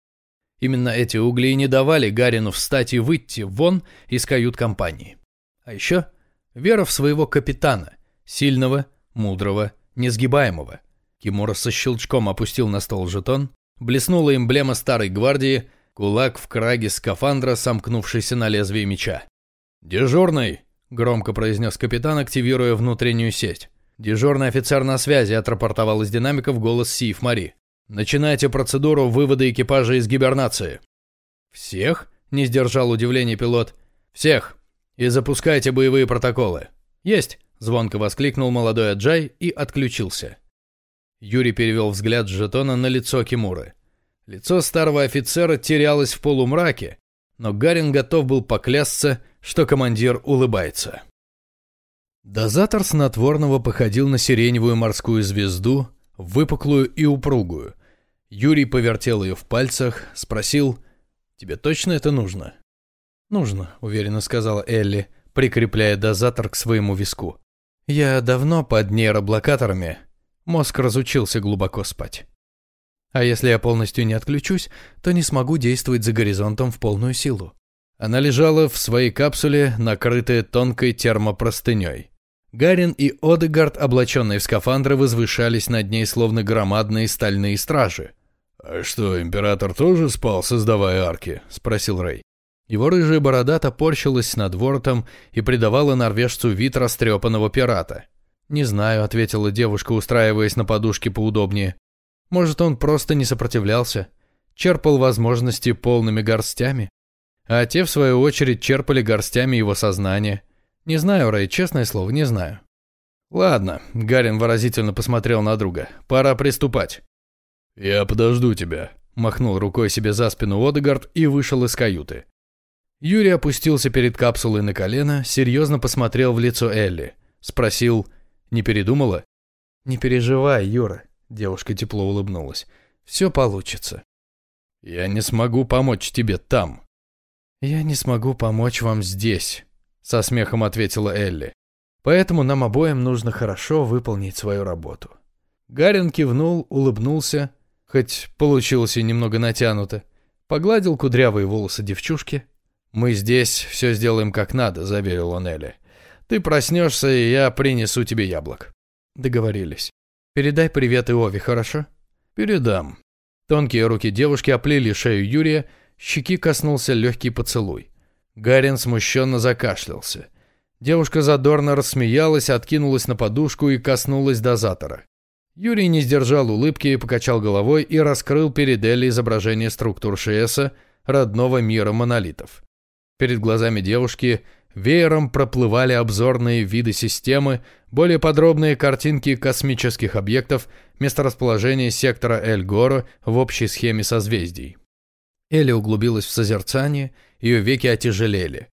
Именно эти угли и не давали Гарину встать и выйти вон из кают-компании. А еще вера в своего капитана, сильного, мудрого, несгибаемого. Кимура со щелчком опустил на стол жетон, Блеснула эмблема старой гвардии, кулак в краге скафандра, сомкнувшийся на лезвии меча. «Дежурный!» — громко произнес капитан, активируя внутреннюю сеть. «Дежурный офицер на связи», — отрапортовал из динамиков голос Сиев Мари. «Начинайте процедуру вывода экипажа из гибернации». «Всех?» — не сдержал удивления пилот. «Всех! И запускайте боевые протоколы». «Есть!» — звонко воскликнул молодой Аджай и отключился. Юрий перевел взгляд с жетона на лицо Кимуры. Лицо старого офицера терялось в полумраке, но Гарин готов был поклясться, что командир улыбается. Дозатор снотворного походил на сиреневую морскую звезду, выпуклую и упругую. Юрий повертел ее в пальцах, спросил, «Тебе точно это нужно?» «Нужно», — уверенно сказала Элли, прикрепляя дозатор к своему виску. «Я давно под нейроблокаторами. Мозг разучился глубоко спать. А если я полностью не отключусь, то не смогу действовать за горизонтом в полную силу». Она лежала в своей капсуле, накрытая тонкой термопростыней. Гарин и Одегард, облаченные в скафандры, возвышались над ней словно громадные стальные стражи. «А что, император тоже спал, создавая арки?» – спросил Рэй. Его рыжая борода топорщилась над воротом и придавала норвежцу вид растрепанного пирата. «Не знаю», — ответила девушка, устраиваясь на подушке поудобнее. «Может, он просто не сопротивлялся, черпал возможности полными горстями, а те, в свою очередь, черпали горстями его сознания. Не знаю, Рэй, честное слово, не знаю». «Ладно», — Гарин выразительно посмотрел на друга, — «пора приступать». «Я подожду тебя», — махнул рукой себе за спину Одегард и вышел из каюты. Юрий опустился перед капсулой на колено, серьезно посмотрел в лицо Элли. Спросил, не передумала? «Не переживай, Юра», — девушка тепло улыбнулась. «Все получится». «Я не смогу помочь тебе там». «Я не смогу помочь вам здесь», — со смехом ответила Элли. «Поэтому нам обоим нужно хорошо выполнить свою работу». Гарин кивнул, улыбнулся, хоть получилось и немного натянуто, погладил кудрявые волосы девчушки, «Мы здесь все сделаем как надо», — заверил он Элли. «Ты проснешься, и я принесу тебе яблок». Договорились. «Передай привет Иове, хорошо?» «Передам». Тонкие руки девушки оплели шею Юрия, щеки коснулся легкий поцелуй. Гарин смущенно закашлялся. Девушка задорно рассмеялась, откинулась на подушку и коснулась дозатора. Юрий не сдержал улыбки, покачал головой и раскрыл перед Элли изображение структур ШСа, родного мира монолитов. Перед глазами девушки веером проплывали обзорные виды системы, более подробные картинки космических объектов, месторасположение сектора Эль-Горо в общей схеме созвездий. Элли углубилась в созерцание, ее веки отяжелели.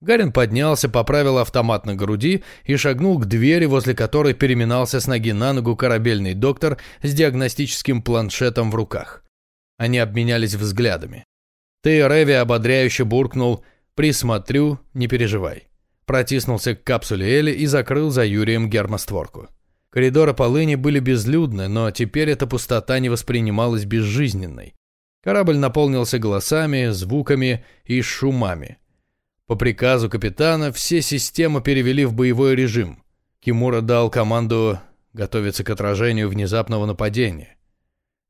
Гарин поднялся, поправил автомат на груди и шагнул к двери, возле которой переминался с ноги на ногу корабельный доктор с диагностическим планшетом в руках. Они обменялись взглядами. Тейреви ободряюще буркнул – «Присмотрю, не переживай». Протиснулся к капсуле Эли и закрыл за Юрием гермостворку. Коридоры полыни были безлюдны, но теперь эта пустота не воспринималась безжизненной. Корабль наполнился голосами, звуками и шумами. По приказу капитана все системы перевели в боевой режим. Кимура дал команду готовиться к отражению внезапного нападения.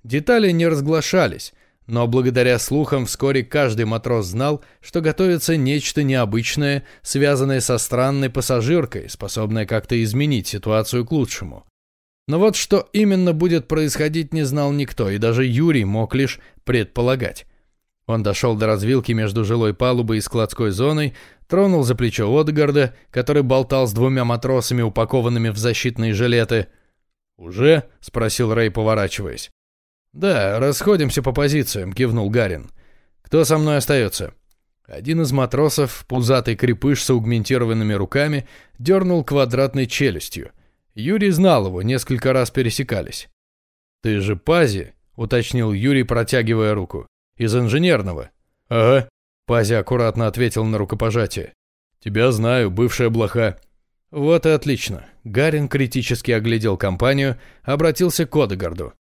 Детали не разглашались, но благодаря слухам вскоре каждый матрос знал, что готовится нечто необычное, связанное со странной пассажиркой, способное как-то изменить ситуацию к лучшему. Но вот что именно будет происходить, не знал никто, и даже Юрий мог лишь предполагать. Он дошел до развилки между жилой палубой и складской зоной, тронул за плечо Отгарда, который болтал с двумя матросами, упакованными в защитные жилеты. «Уже?» — спросил Рэй, поворачиваясь. «Да, расходимся по позициям», — кивнул Гарин. «Кто со мной остается?» Один из матросов, пузатый крепыш с аугментированными руками, дернул квадратной челюстью. Юрий знал его, несколько раз пересекались. «Ты же Пази?» — уточнил Юрий, протягивая руку. «Из инженерного?» «Ага», — Пази аккуратно ответил на рукопожатие. «Тебя знаю, бывшая блоха». «Вот и отлично». Гарин критически оглядел компанию, обратился к Одегарду.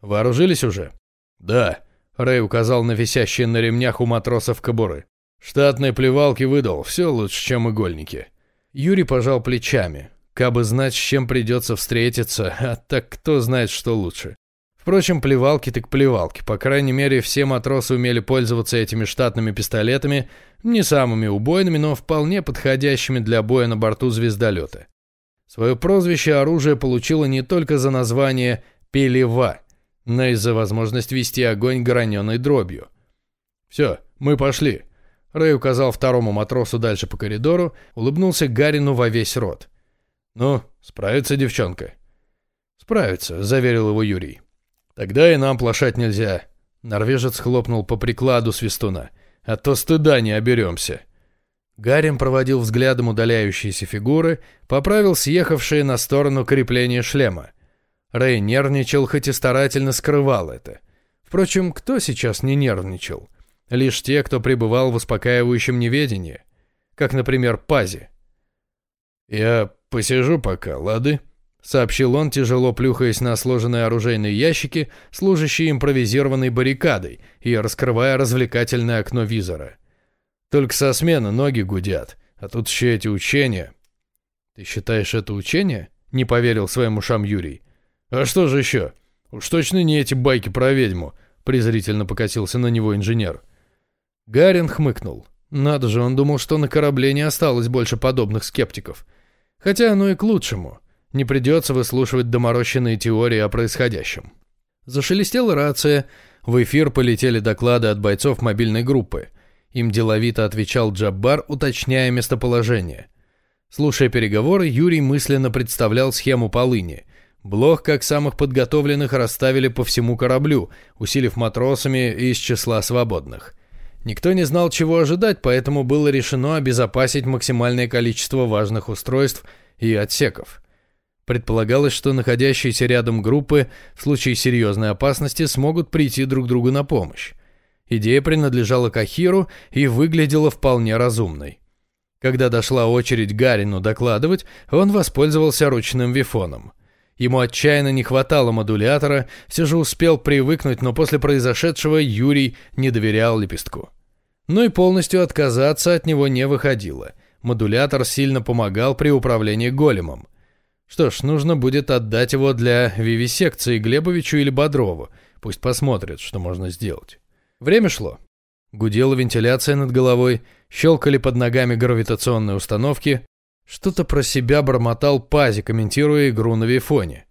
«Вооружились уже?» «Да», — Рэй указал на висящие на ремнях у матросов кобуры. «Штатные плевалки выдал, все лучше, чем игольники». Юрий пожал плечами. Кабы знать, с чем придется встретиться, а так кто знает, что лучше. Впрочем, плевалки так плевалки. По крайней мере, все матросы умели пользоваться этими штатными пистолетами, не самыми убойными, но вполне подходящими для боя на борту звездолета. Свое прозвище оружие получило не только за название «Пелева», но и за возможность вести огонь граненой дробью. «Все, мы пошли», — Рэй указал второму матросу дальше по коридору, улыбнулся Гарину во весь рот. «Ну, справится девчонка?» «Справится», — заверил его Юрий. «Тогда и нам плашать нельзя», — норвежец хлопнул по прикладу свистуна. «А то стыда не оберемся». Гарин проводил взглядом удаляющиеся фигуры, поправил съехавшие на сторону крепления шлема. Рэй нервничал, хоть и старательно скрывал это. Впрочем, кто сейчас не нервничал? Лишь те, кто пребывал в успокаивающем неведении. Как, например, Пази. «Я посижу пока, лады?» — сообщил он, тяжело плюхаясь на сложенные оружейные ящики, служащие импровизированной баррикадой, и раскрывая развлекательное окно визора. «Только со смены ноги гудят, а тут еще эти учения». «Ты считаешь это учение?» — не поверил своим ушам Юрий. «А что же еще? Уж точно не эти байки про ведьму», — презрительно покатился на него инженер. Гарин хмыкнул. Надо же, он думал, что на корабле не осталось больше подобных скептиков. Хотя оно и к лучшему. Не придется выслушивать доморощенные теории о происходящем. Зашелестела рация. В эфир полетели доклады от бойцов мобильной группы. Им деловито отвечал Джаббар, уточняя местоположение. Слушая переговоры, Юрий мысленно представлял схему полыни. Блох, как самых подготовленных, расставили по всему кораблю, усилив матросами из числа свободных. Никто не знал, чего ожидать, поэтому было решено обезопасить максимальное количество важных устройств и отсеков. Предполагалось, что находящиеся рядом группы в случае серьезной опасности смогут прийти друг другу на помощь. Идея принадлежала Кахиру и выглядела вполне разумной. Когда дошла очередь Гарину докладывать, он воспользовался ручным вифоном. Ему отчаянно не хватало модулятора, все же успел привыкнуть, но после произошедшего Юрий не доверял лепестку но и полностью отказаться от него не выходило. Модулятор сильно помогал при управлении големом. Что ж, нужно будет отдать его для вивисекции Глебовичу или Бодрову. Пусть посмотрят, что можно сделать. Время шло. Гудела вентиляция над головой, щелкали под ногами гравитационные установки. Что-то про себя бормотал Пази, комментируя игру на Вифоне.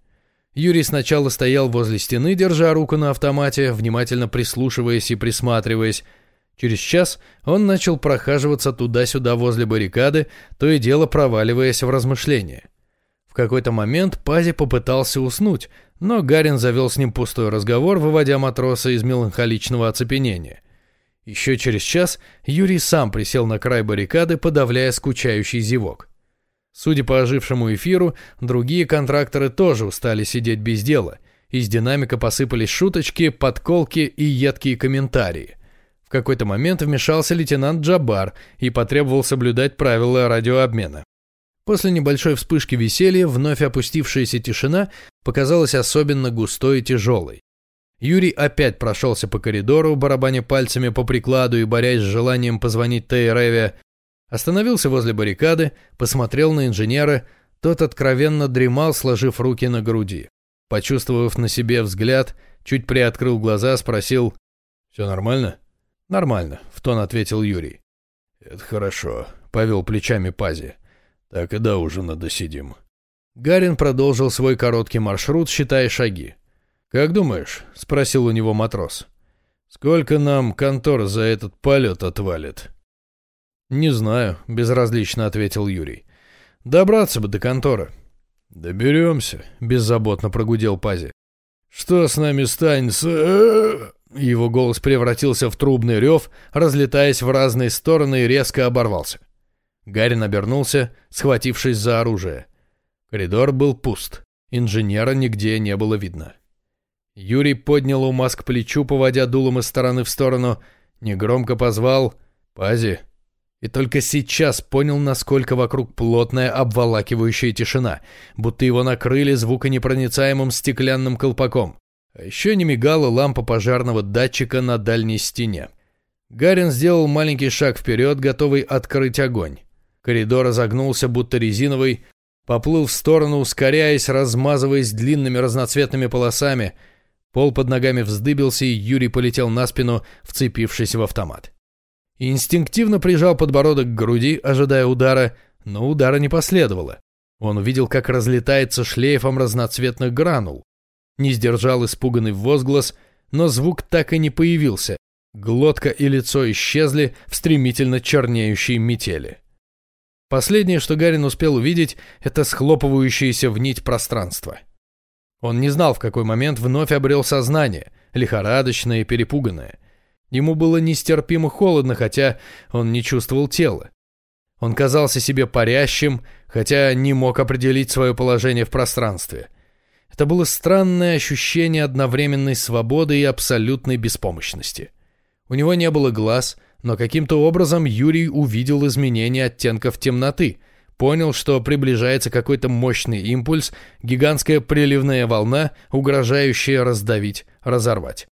Юрий сначала стоял возле стены, держа руку на автомате, внимательно прислушиваясь и присматриваясь, Через час он начал прохаживаться туда-сюда возле баррикады, то и дело проваливаясь в размышления. В какой-то момент Пази попытался уснуть, но Гарин завел с ним пустой разговор, выводя матроса из меланхоличного оцепенения. Еще через час Юрий сам присел на край баррикады, подавляя скучающий зевок. Судя по ожившему эфиру, другие контракторы тоже устали сидеть без дела. Из динамика посыпались шуточки, подколки и едкие комментарии – в какой-то момент вмешался лейтенант Джабар и потребовал соблюдать правила радиообмена. После небольшой вспышки веселья вновь опустившаяся тишина показалась особенно густой и тяжелой. Юрий опять прошелся по коридору, барабаня пальцами по прикладу и борясь с желанием позвонить Тейреве. Остановился возле баррикады, посмотрел на инженера, тот откровенно дремал, сложив руки на груди. Почувствовав на себе взгляд, чуть приоткрыл глаза, спросил «Все нормально?» «Нормально», — в тон ответил Юрий. «Это хорошо», — повел плечами Пази. «Так и до ужина досидим». Гарин продолжил свой короткий маршрут, считая шаги. «Как думаешь?» — спросил у него матрос. «Сколько нам контор за этот полет отвалит?» «Не знаю», — безразлично ответил Юрий. «Добраться бы до конторы». «Доберемся», — беззаботно прогудел Пази. «Что с нами станется?» Его голос превратился в трубный рев, разлетаясь в разные стороны и резко оборвался. Гарин обернулся, схватившись за оружие. Коридор был пуст. Инженера нигде не было видно. Юрий поднял Умаз к плечу, поводя дулом из стороны в сторону, негромко позвал «Пази». И только сейчас понял, насколько вокруг плотная обволакивающая тишина, будто его накрыли звуконепроницаемым стеклянным колпаком. А еще не мигала лампа пожарного датчика на дальней стене. Гарин сделал маленький шаг вперед, готовый открыть огонь. Коридор разогнулся, будто резиновый, поплыл в сторону, ускоряясь, размазываясь длинными разноцветными полосами. Пол под ногами вздыбился, и Юрий полетел на спину, вцепившись в автомат. инстинктивно прижал подбородок к груди, ожидая удара, но удара не последовало. Он увидел, как разлетается шлейфом разноцветных гранул. Не сдержал испуганный возглас, но звук так и не появился. Глотка и лицо исчезли в стремительно чернеющей метели. Последнее, что Гарин успел увидеть, это схлопывающееся в нить пространство. Он не знал, в какой момент вновь обрел сознание, лихорадочное и перепуганное. Ему было нестерпимо холодно, хотя он не чувствовал тела. Он казался себе парящим, хотя не мог определить свое положение в пространстве. Это было странное ощущение одновременной свободы и абсолютной беспомощности. У него не было глаз, но каким-то образом Юрий увидел изменение оттенков темноты, понял, что приближается какой-то мощный импульс, гигантская приливная волна, угрожающая раздавить, разорвать.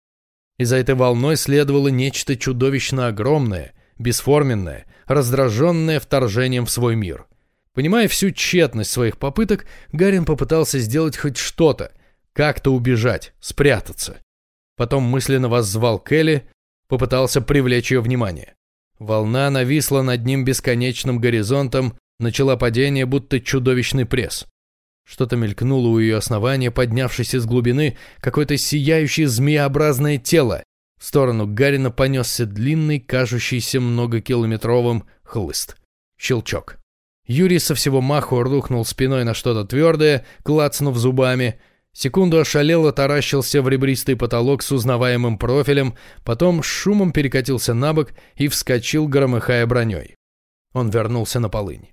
И за этой волной следовало нечто чудовищно огромное, бесформенное, раздраженное вторжением в свой мир. Понимая всю тщетность своих попыток, Гарин попытался сделать хоть что-то, как-то убежать, спрятаться. Потом мысленно воззвал Келли, попытался привлечь ее внимание. Волна нависла над ним бесконечным горизонтом, начала падение, будто чудовищный пресс. Что-то мелькнуло у ее основания, поднявшись из глубины, какое-то сияющее змееобразное тело. В сторону Гарина понесся длинный, кажущийся многокилометровым хлыст. Щелчок. Юрий со всего маху рухнул спиной на что-то твердое, клацнув зубами. Секунду ошалело таращился в ребристый потолок с узнаваемым профилем, потом шумом перекатился на бок и вскочил, громыхая броней. Он вернулся на полынь.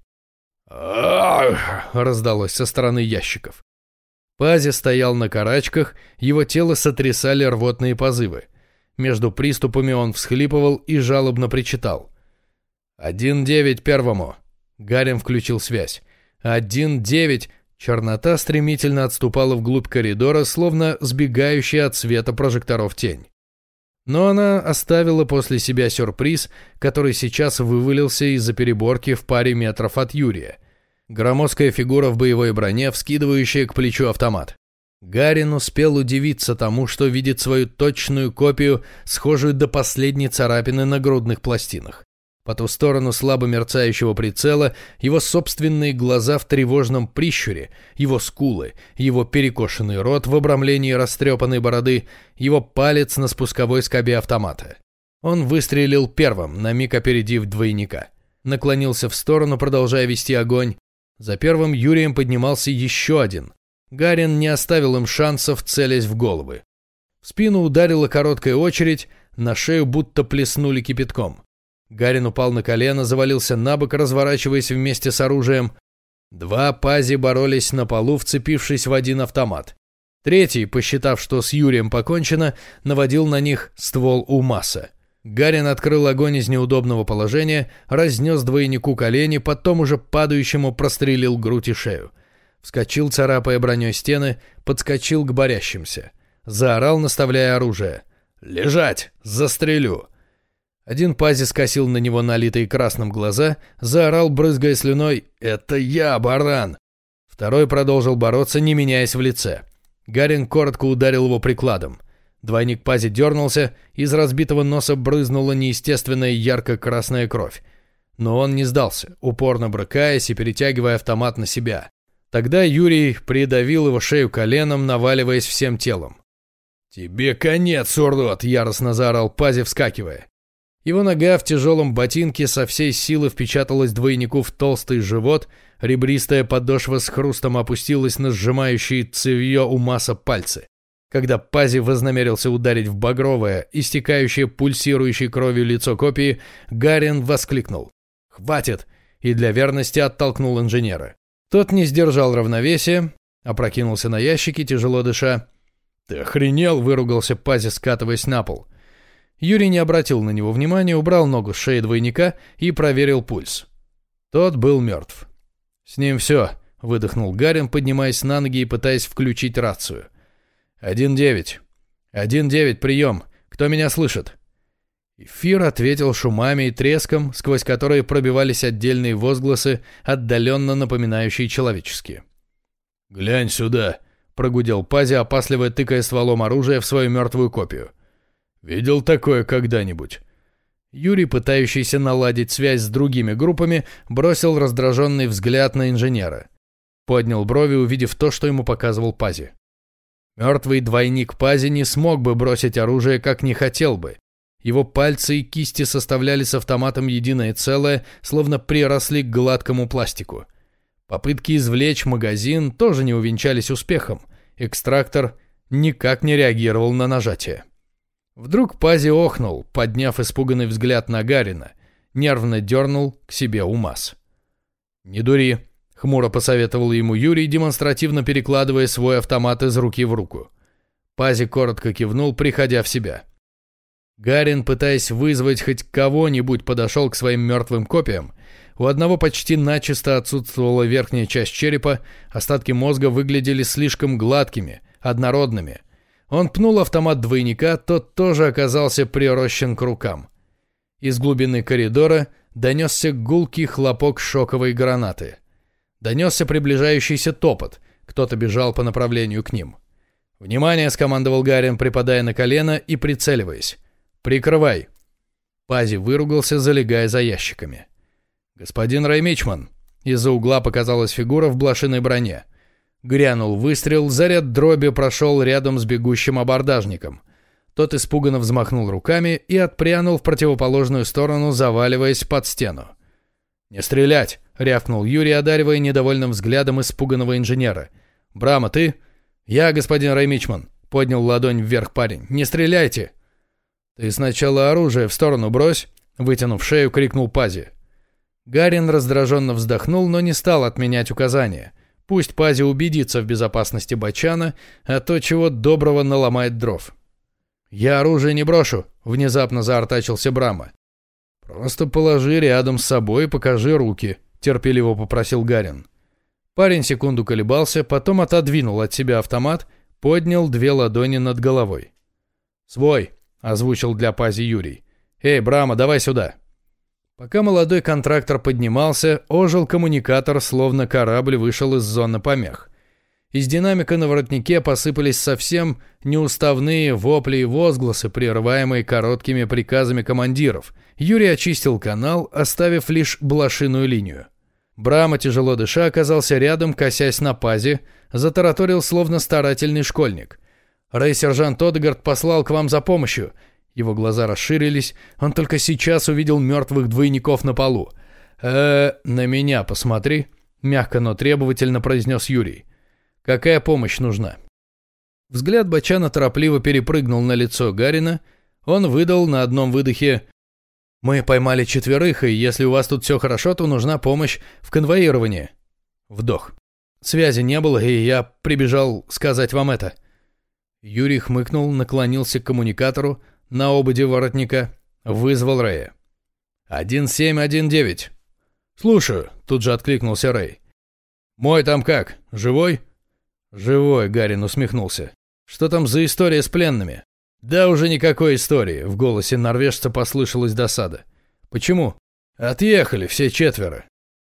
раздалось со стороны ящиков. Пази стоял на карачках, его тело сотрясали рвотные позывы. Между приступами он всхлипывал и жалобно причитал. «Один девять первому!» Гарем включил связь. «Один девять!» Чернота стремительно отступала вглубь коридора, словно сбегающая от света прожекторов тень. Но она оставила после себя сюрприз, который сейчас вывалился из-за переборки в паре метров от Юрия. Громоздкая фигура в боевой броне, вскидывающая к плечу автомат. Гарин успел удивиться тому, что видит свою точную копию, схожую до последней царапины на грудных пластинах. По ту сторону слабо мерцающего прицела его собственные глаза в тревожном прищуре, его скулы, его перекошенный рот в обрамлении растрепанной бороды, его палец на спусковой скобе автомата. Он выстрелил первым, на миг опередив двойника. Наклонился в сторону, продолжая вести огонь. За первым Юрием поднимался еще один. Гарин не оставил им шансов, целясь в головы. В спину ударила короткая очередь, на шею будто плеснули кипятком. Гарин упал на колено, завалился на бок, разворачиваясь вместе с оружием. Два пази боролись на полу, вцепившись в один автомат. Третий, посчитав, что с Юрием покончено, наводил на них ствол УМАСа. Гарин открыл огонь из неудобного положения, разнес двойнику колени, потом уже падающему прострелил грудь и шею. Вскочил, царапая броней стены, подскочил к борящимся. Заорал, наставляя оружие. «Лежать! Застрелю!» Один пази скосил на него налитые красным глаза, заорал, брызгая слюной «Это я, баран!». Второй продолжил бороться, не меняясь в лице. Гарин коротко ударил его прикладом. Двойник пази дернулся, из разбитого носа брызнула неестественная ярко-красная кровь. Но он не сдался, упорно брыкаясь и перетягивая автомат на себя. Тогда Юрий придавил его шею коленом, наваливаясь всем телом. «Тебе конец, урод!» — яростно заорал Пази, вскакивая. Его нога в тяжелом ботинке со всей силы впечаталась двойнику в толстый живот, ребристая подошва с хрустом опустилась на сжимающие цевье у масса пальцы. Когда Пази вознамерился ударить в багровое, истекающее пульсирующей кровью лицо копии, Гарин воскликнул «Хватит!» и для верности оттолкнул инженера. Тот не сдержал равновесия, опрокинулся на ящики, тяжело дыша. «Ты охренел!» — выругался Пази, скатываясь на пол. Юрий не обратил на него внимания, убрал ногу с шеи двойника и проверил пульс. Тот был мертв. «С ним все», — выдохнул Гарин, поднимаясь на ноги и пытаясь включить рацию. «Один девять. Один девять, прием. Кто меня слышит?» Эфир ответил шумами и треском, сквозь которые пробивались отдельные возгласы, отдаленно напоминающие человеческие. «Глянь сюда», — прогудел Пази, опасливо тыкая стволом оружия в свою мертвую копию. Видел такое когда-нибудь?» Юрий, пытающийся наладить связь с другими группами, бросил раздраженный взгляд на инженера. Поднял брови, увидев то, что ему показывал Пази. Мертвый двойник Пази не смог бы бросить оружие, как не хотел бы. Его пальцы и кисти составляли с автоматом единое целое, словно приросли к гладкому пластику. Попытки извлечь магазин тоже не увенчались успехом. Экстрактор никак не реагировал на нажатие. Вдруг Пази охнул, подняв испуганный взгляд на Гарина, нервно дернул к себе Умас. «Не дури», — хмуро посоветовал ему Юрий, демонстративно перекладывая свой автомат из руки в руку. Пази коротко кивнул, приходя в себя. Гарин, пытаясь вызвать хоть кого-нибудь, подошел к своим мертвым копиям. У одного почти начисто отсутствовала верхняя часть черепа, остатки мозга выглядели слишком гладкими, однородными. Он пнул автомат двойника, тот тоже оказался прирощен к рукам. Из глубины коридора донесся гулкий хлопок шоковой гранаты. Донесся приближающийся топот, кто-то бежал по направлению к ним. «Внимание!» — скомандовал Гарин, припадая на колено и прицеливаясь. «Прикрывай!» Пази выругался, залегая за ящиками. «Господин Раймичман!» Из-за угла показалась фигура в блошиной броне. Грянул выстрел, заряд дроби прошел рядом с бегущим абордажником. Тот испуганно взмахнул руками и отпрянул в противоположную сторону, заваливаясь под стену. «Не стрелять!» — рявкнул Юрий, одаривая недовольным взглядом испуганного инженера. «Брама, ты?» «Я, господин Раймичман», — поднял ладонь вверх парень. «Не стреляйте!» «Ты сначала оружие в сторону брось!» — вытянув шею, крикнул Пази. Гарин раздраженно вздохнул, но не стал отменять указания. Пусть Пази убедится в безопасности Бачана, а то чего доброго наломает дров. «Я оружие не брошу», — внезапно заортачился Брама. «Просто положи рядом с собой и покажи руки», — терпеливо попросил Гарин. Парень секунду колебался, потом отодвинул от себя автомат, поднял две ладони над головой. «Свой», — озвучил для Пази Юрий. «Эй, Брама, давай сюда». Пока молодой контрактор поднимался, ожил коммуникатор, словно корабль вышел из зоны помех. Из динамика на воротнике посыпались совсем неуставные вопли и возгласы, прерываемые короткими приказами командиров. Юрий очистил канал, оставив лишь блошиную линию. Брама, тяжело дыша, оказался рядом, косясь на пазе, затараторил, словно старательный школьник. «Рей-сержант Одегард послал к вам за помощью. Его глаза расширились, он только сейчас увидел мертвых двойников на полу. э на меня посмотри», — мягко, но требовательно произнес Юрий. «Какая помощь нужна?» Взгляд Бачана торопливо перепрыгнул на лицо Гарина. Он выдал на одном выдохе «Мы поймали четверых, и если у вас тут все хорошо, то нужна помощь в конвоировании». Вдох. Связи не было, и я прибежал сказать вам это. Юрий хмыкнул, наклонился к коммуникатору, на ободе воротника, вызвал Рэя. «1719». «Слушаю», — тут же откликнулся Рэй. «Мой там как? Живой?» «Живой», — Гарин усмехнулся. «Что там за история с пленными?» «Да уже никакой истории», — в голосе норвежца послышалась досада. «Почему?» «Отъехали все четверо».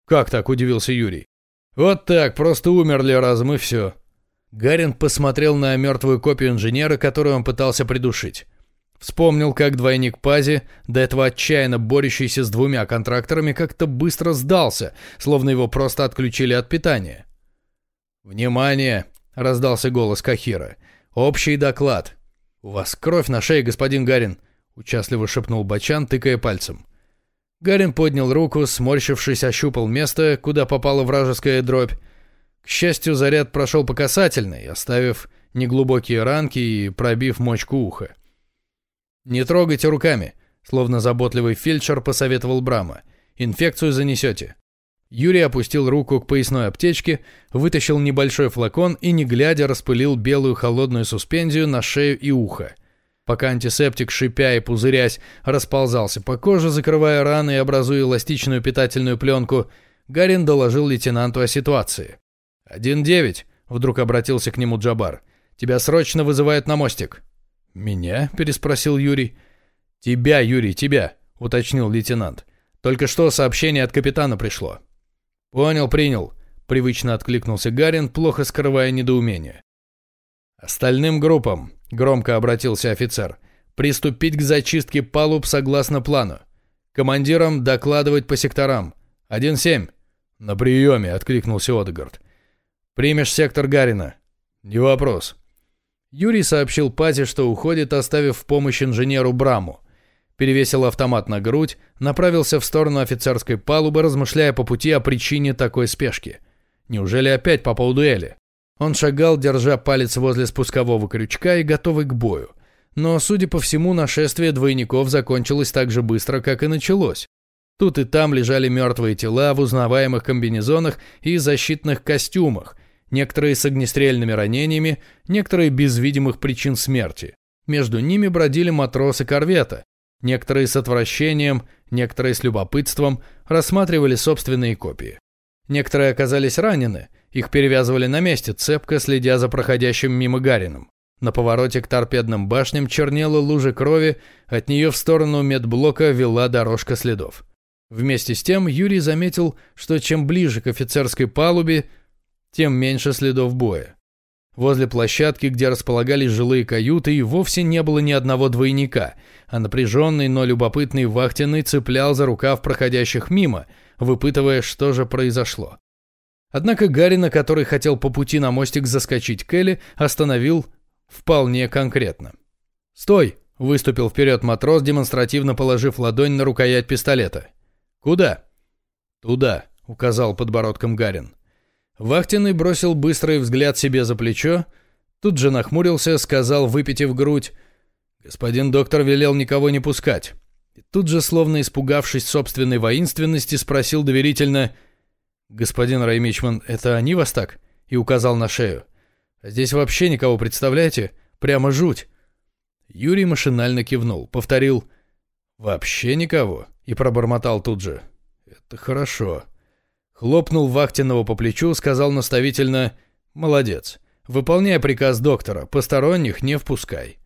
«Как так?» — удивился Юрий. «Вот так, просто умерли разом и все». Гарин посмотрел на мертвую копию инженера, которую он пытался придушить. Вспомнил, как двойник Пази, до этого отчаянно борющийся с двумя контракторами, как-то быстро сдался, словно его просто отключили от питания. «Внимание!» — раздался голос Кахира. «Общий доклад. У вас кровь на шее, господин Гарин», — участливо шепнул Бачан, тыкая пальцем. Гарин поднял руку, сморщившись, ощупал место, куда попала вражеская дробь. К счастью, заряд прошел по касательной, оставив неглубокие ранки и пробив мочку уха. «Не трогайте руками», — словно заботливый фельдшер посоветовал Брама. «Инфекцию занесете». Юрий опустил руку к поясной аптечке, вытащил небольшой флакон и, не глядя, распылил белую холодную суспензию на шею и ухо. Пока антисептик, шипя и пузырясь, расползался по коже, закрывая раны и образуя эластичную питательную пленку, Гарин доложил лейтенанту о ситуации. «Один девять», — вдруг обратился к нему Джабар. «Тебя срочно вызывают на мостик». «Меня?» – переспросил Юрий. «Тебя, Юрий, тебя», – уточнил лейтенант. «Только что сообщение от капитана пришло». «Понял, принял», – привычно откликнулся Гарин, плохо скрывая недоумение. «Остальным группам», – громко обратился офицер, – «приступить к зачистке палуб согласно плану. Командирам докладывать по секторам. 1-7». «На приеме», – откликнулся Одегард. «Примешь сектор Гарина?» «Не вопрос». Юрий сообщил Пазе, что уходит, оставив в помощь инженеру Браму. Перевесил автомат на грудь, направился в сторону офицерской палубы, размышляя по пути о причине такой спешки. Неужели опять попал дуэли? Он шагал, держа палец возле спускового крючка и готовый к бою. Но, судя по всему, нашествие двойников закончилось так же быстро, как и началось. Тут и там лежали мертвые тела в узнаваемых комбинезонах и защитных костюмах, некоторые с огнестрельными ранениями, некоторые без видимых причин смерти. Между ними бродили матросы корвета, некоторые с отвращением, некоторые с любопытством, рассматривали собственные копии. Некоторые оказались ранены, их перевязывали на месте, цепко следя за проходящим мимо Гарином. На повороте к торпедным башням чернела лужа крови, от нее в сторону медблока вела дорожка следов. Вместе с тем Юрий заметил, что чем ближе к офицерской палубе, тем меньше следов боя. Возле площадки, где располагались жилые каюты, и вовсе не было ни одного двойника, а напряженный, но любопытный вахтенный цеплял за рукав проходящих мимо, выпытывая, что же произошло. Однако Гарина, который хотел по пути на мостик заскочить к Элли, остановил вполне конкретно. «Стой!» – выступил вперед матрос, демонстративно положив ладонь на рукоять пистолета. «Куда?» «Туда», – указал подбородком Гарин. Вахтенный бросил быстрый взгляд себе за плечо, тут же нахмурился, сказал, выпитив грудь, «Господин доктор велел никого не пускать». И тут же, словно испугавшись собственной воинственности, спросил доверительно, «Господин Раймичман, это они вас так?» и указал на шею. «А здесь вообще никого, представляете? Прямо жуть». Юрий машинально кивнул, повторил «Вообще никого?» и пробормотал тут же. «Это хорошо». Хлопнул Вахтинова по плечу, сказал наставительно «Молодец, выполняй приказ доктора, посторонних не впускай».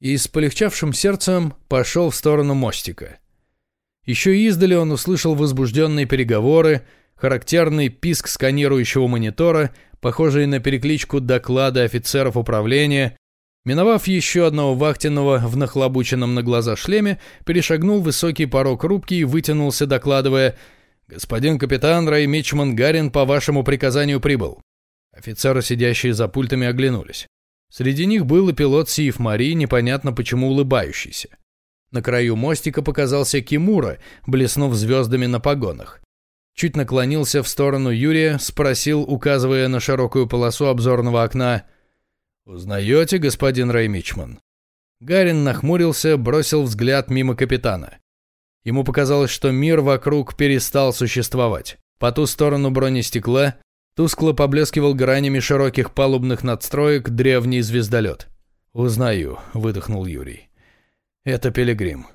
И с полегчавшим сердцем пошел в сторону мостика. Еще издали он услышал возбужденные переговоры, характерный писк сканирующего монитора, похожий на перекличку доклада офицеров управления, Миновав еще одного вахтенного в нахлобученном на глаза шлеме, перешагнул высокий порог рубки и вытянулся, докладывая «Господин капитан Рай Мичман Гарин по вашему приказанию прибыл». Офицеры, сидящие за пультами, оглянулись. Среди них был и пилот Сиев Мари, непонятно почему улыбающийся. На краю мостика показался Кимура, блеснув звездами на погонах. Чуть наклонился в сторону Юрия, спросил, указывая на широкую полосу обзорного окна, «Узнаете, господин Раймичман?» Гарин нахмурился, бросил взгляд мимо капитана. Ему показалось, что мир вокруг перестал существовать. По ту сторону бронестекла тускло поблескивал гранями широких палубных надстроек древний звездолет. «Узнаю», — выдохнул Юрий. «Это Пилигрим».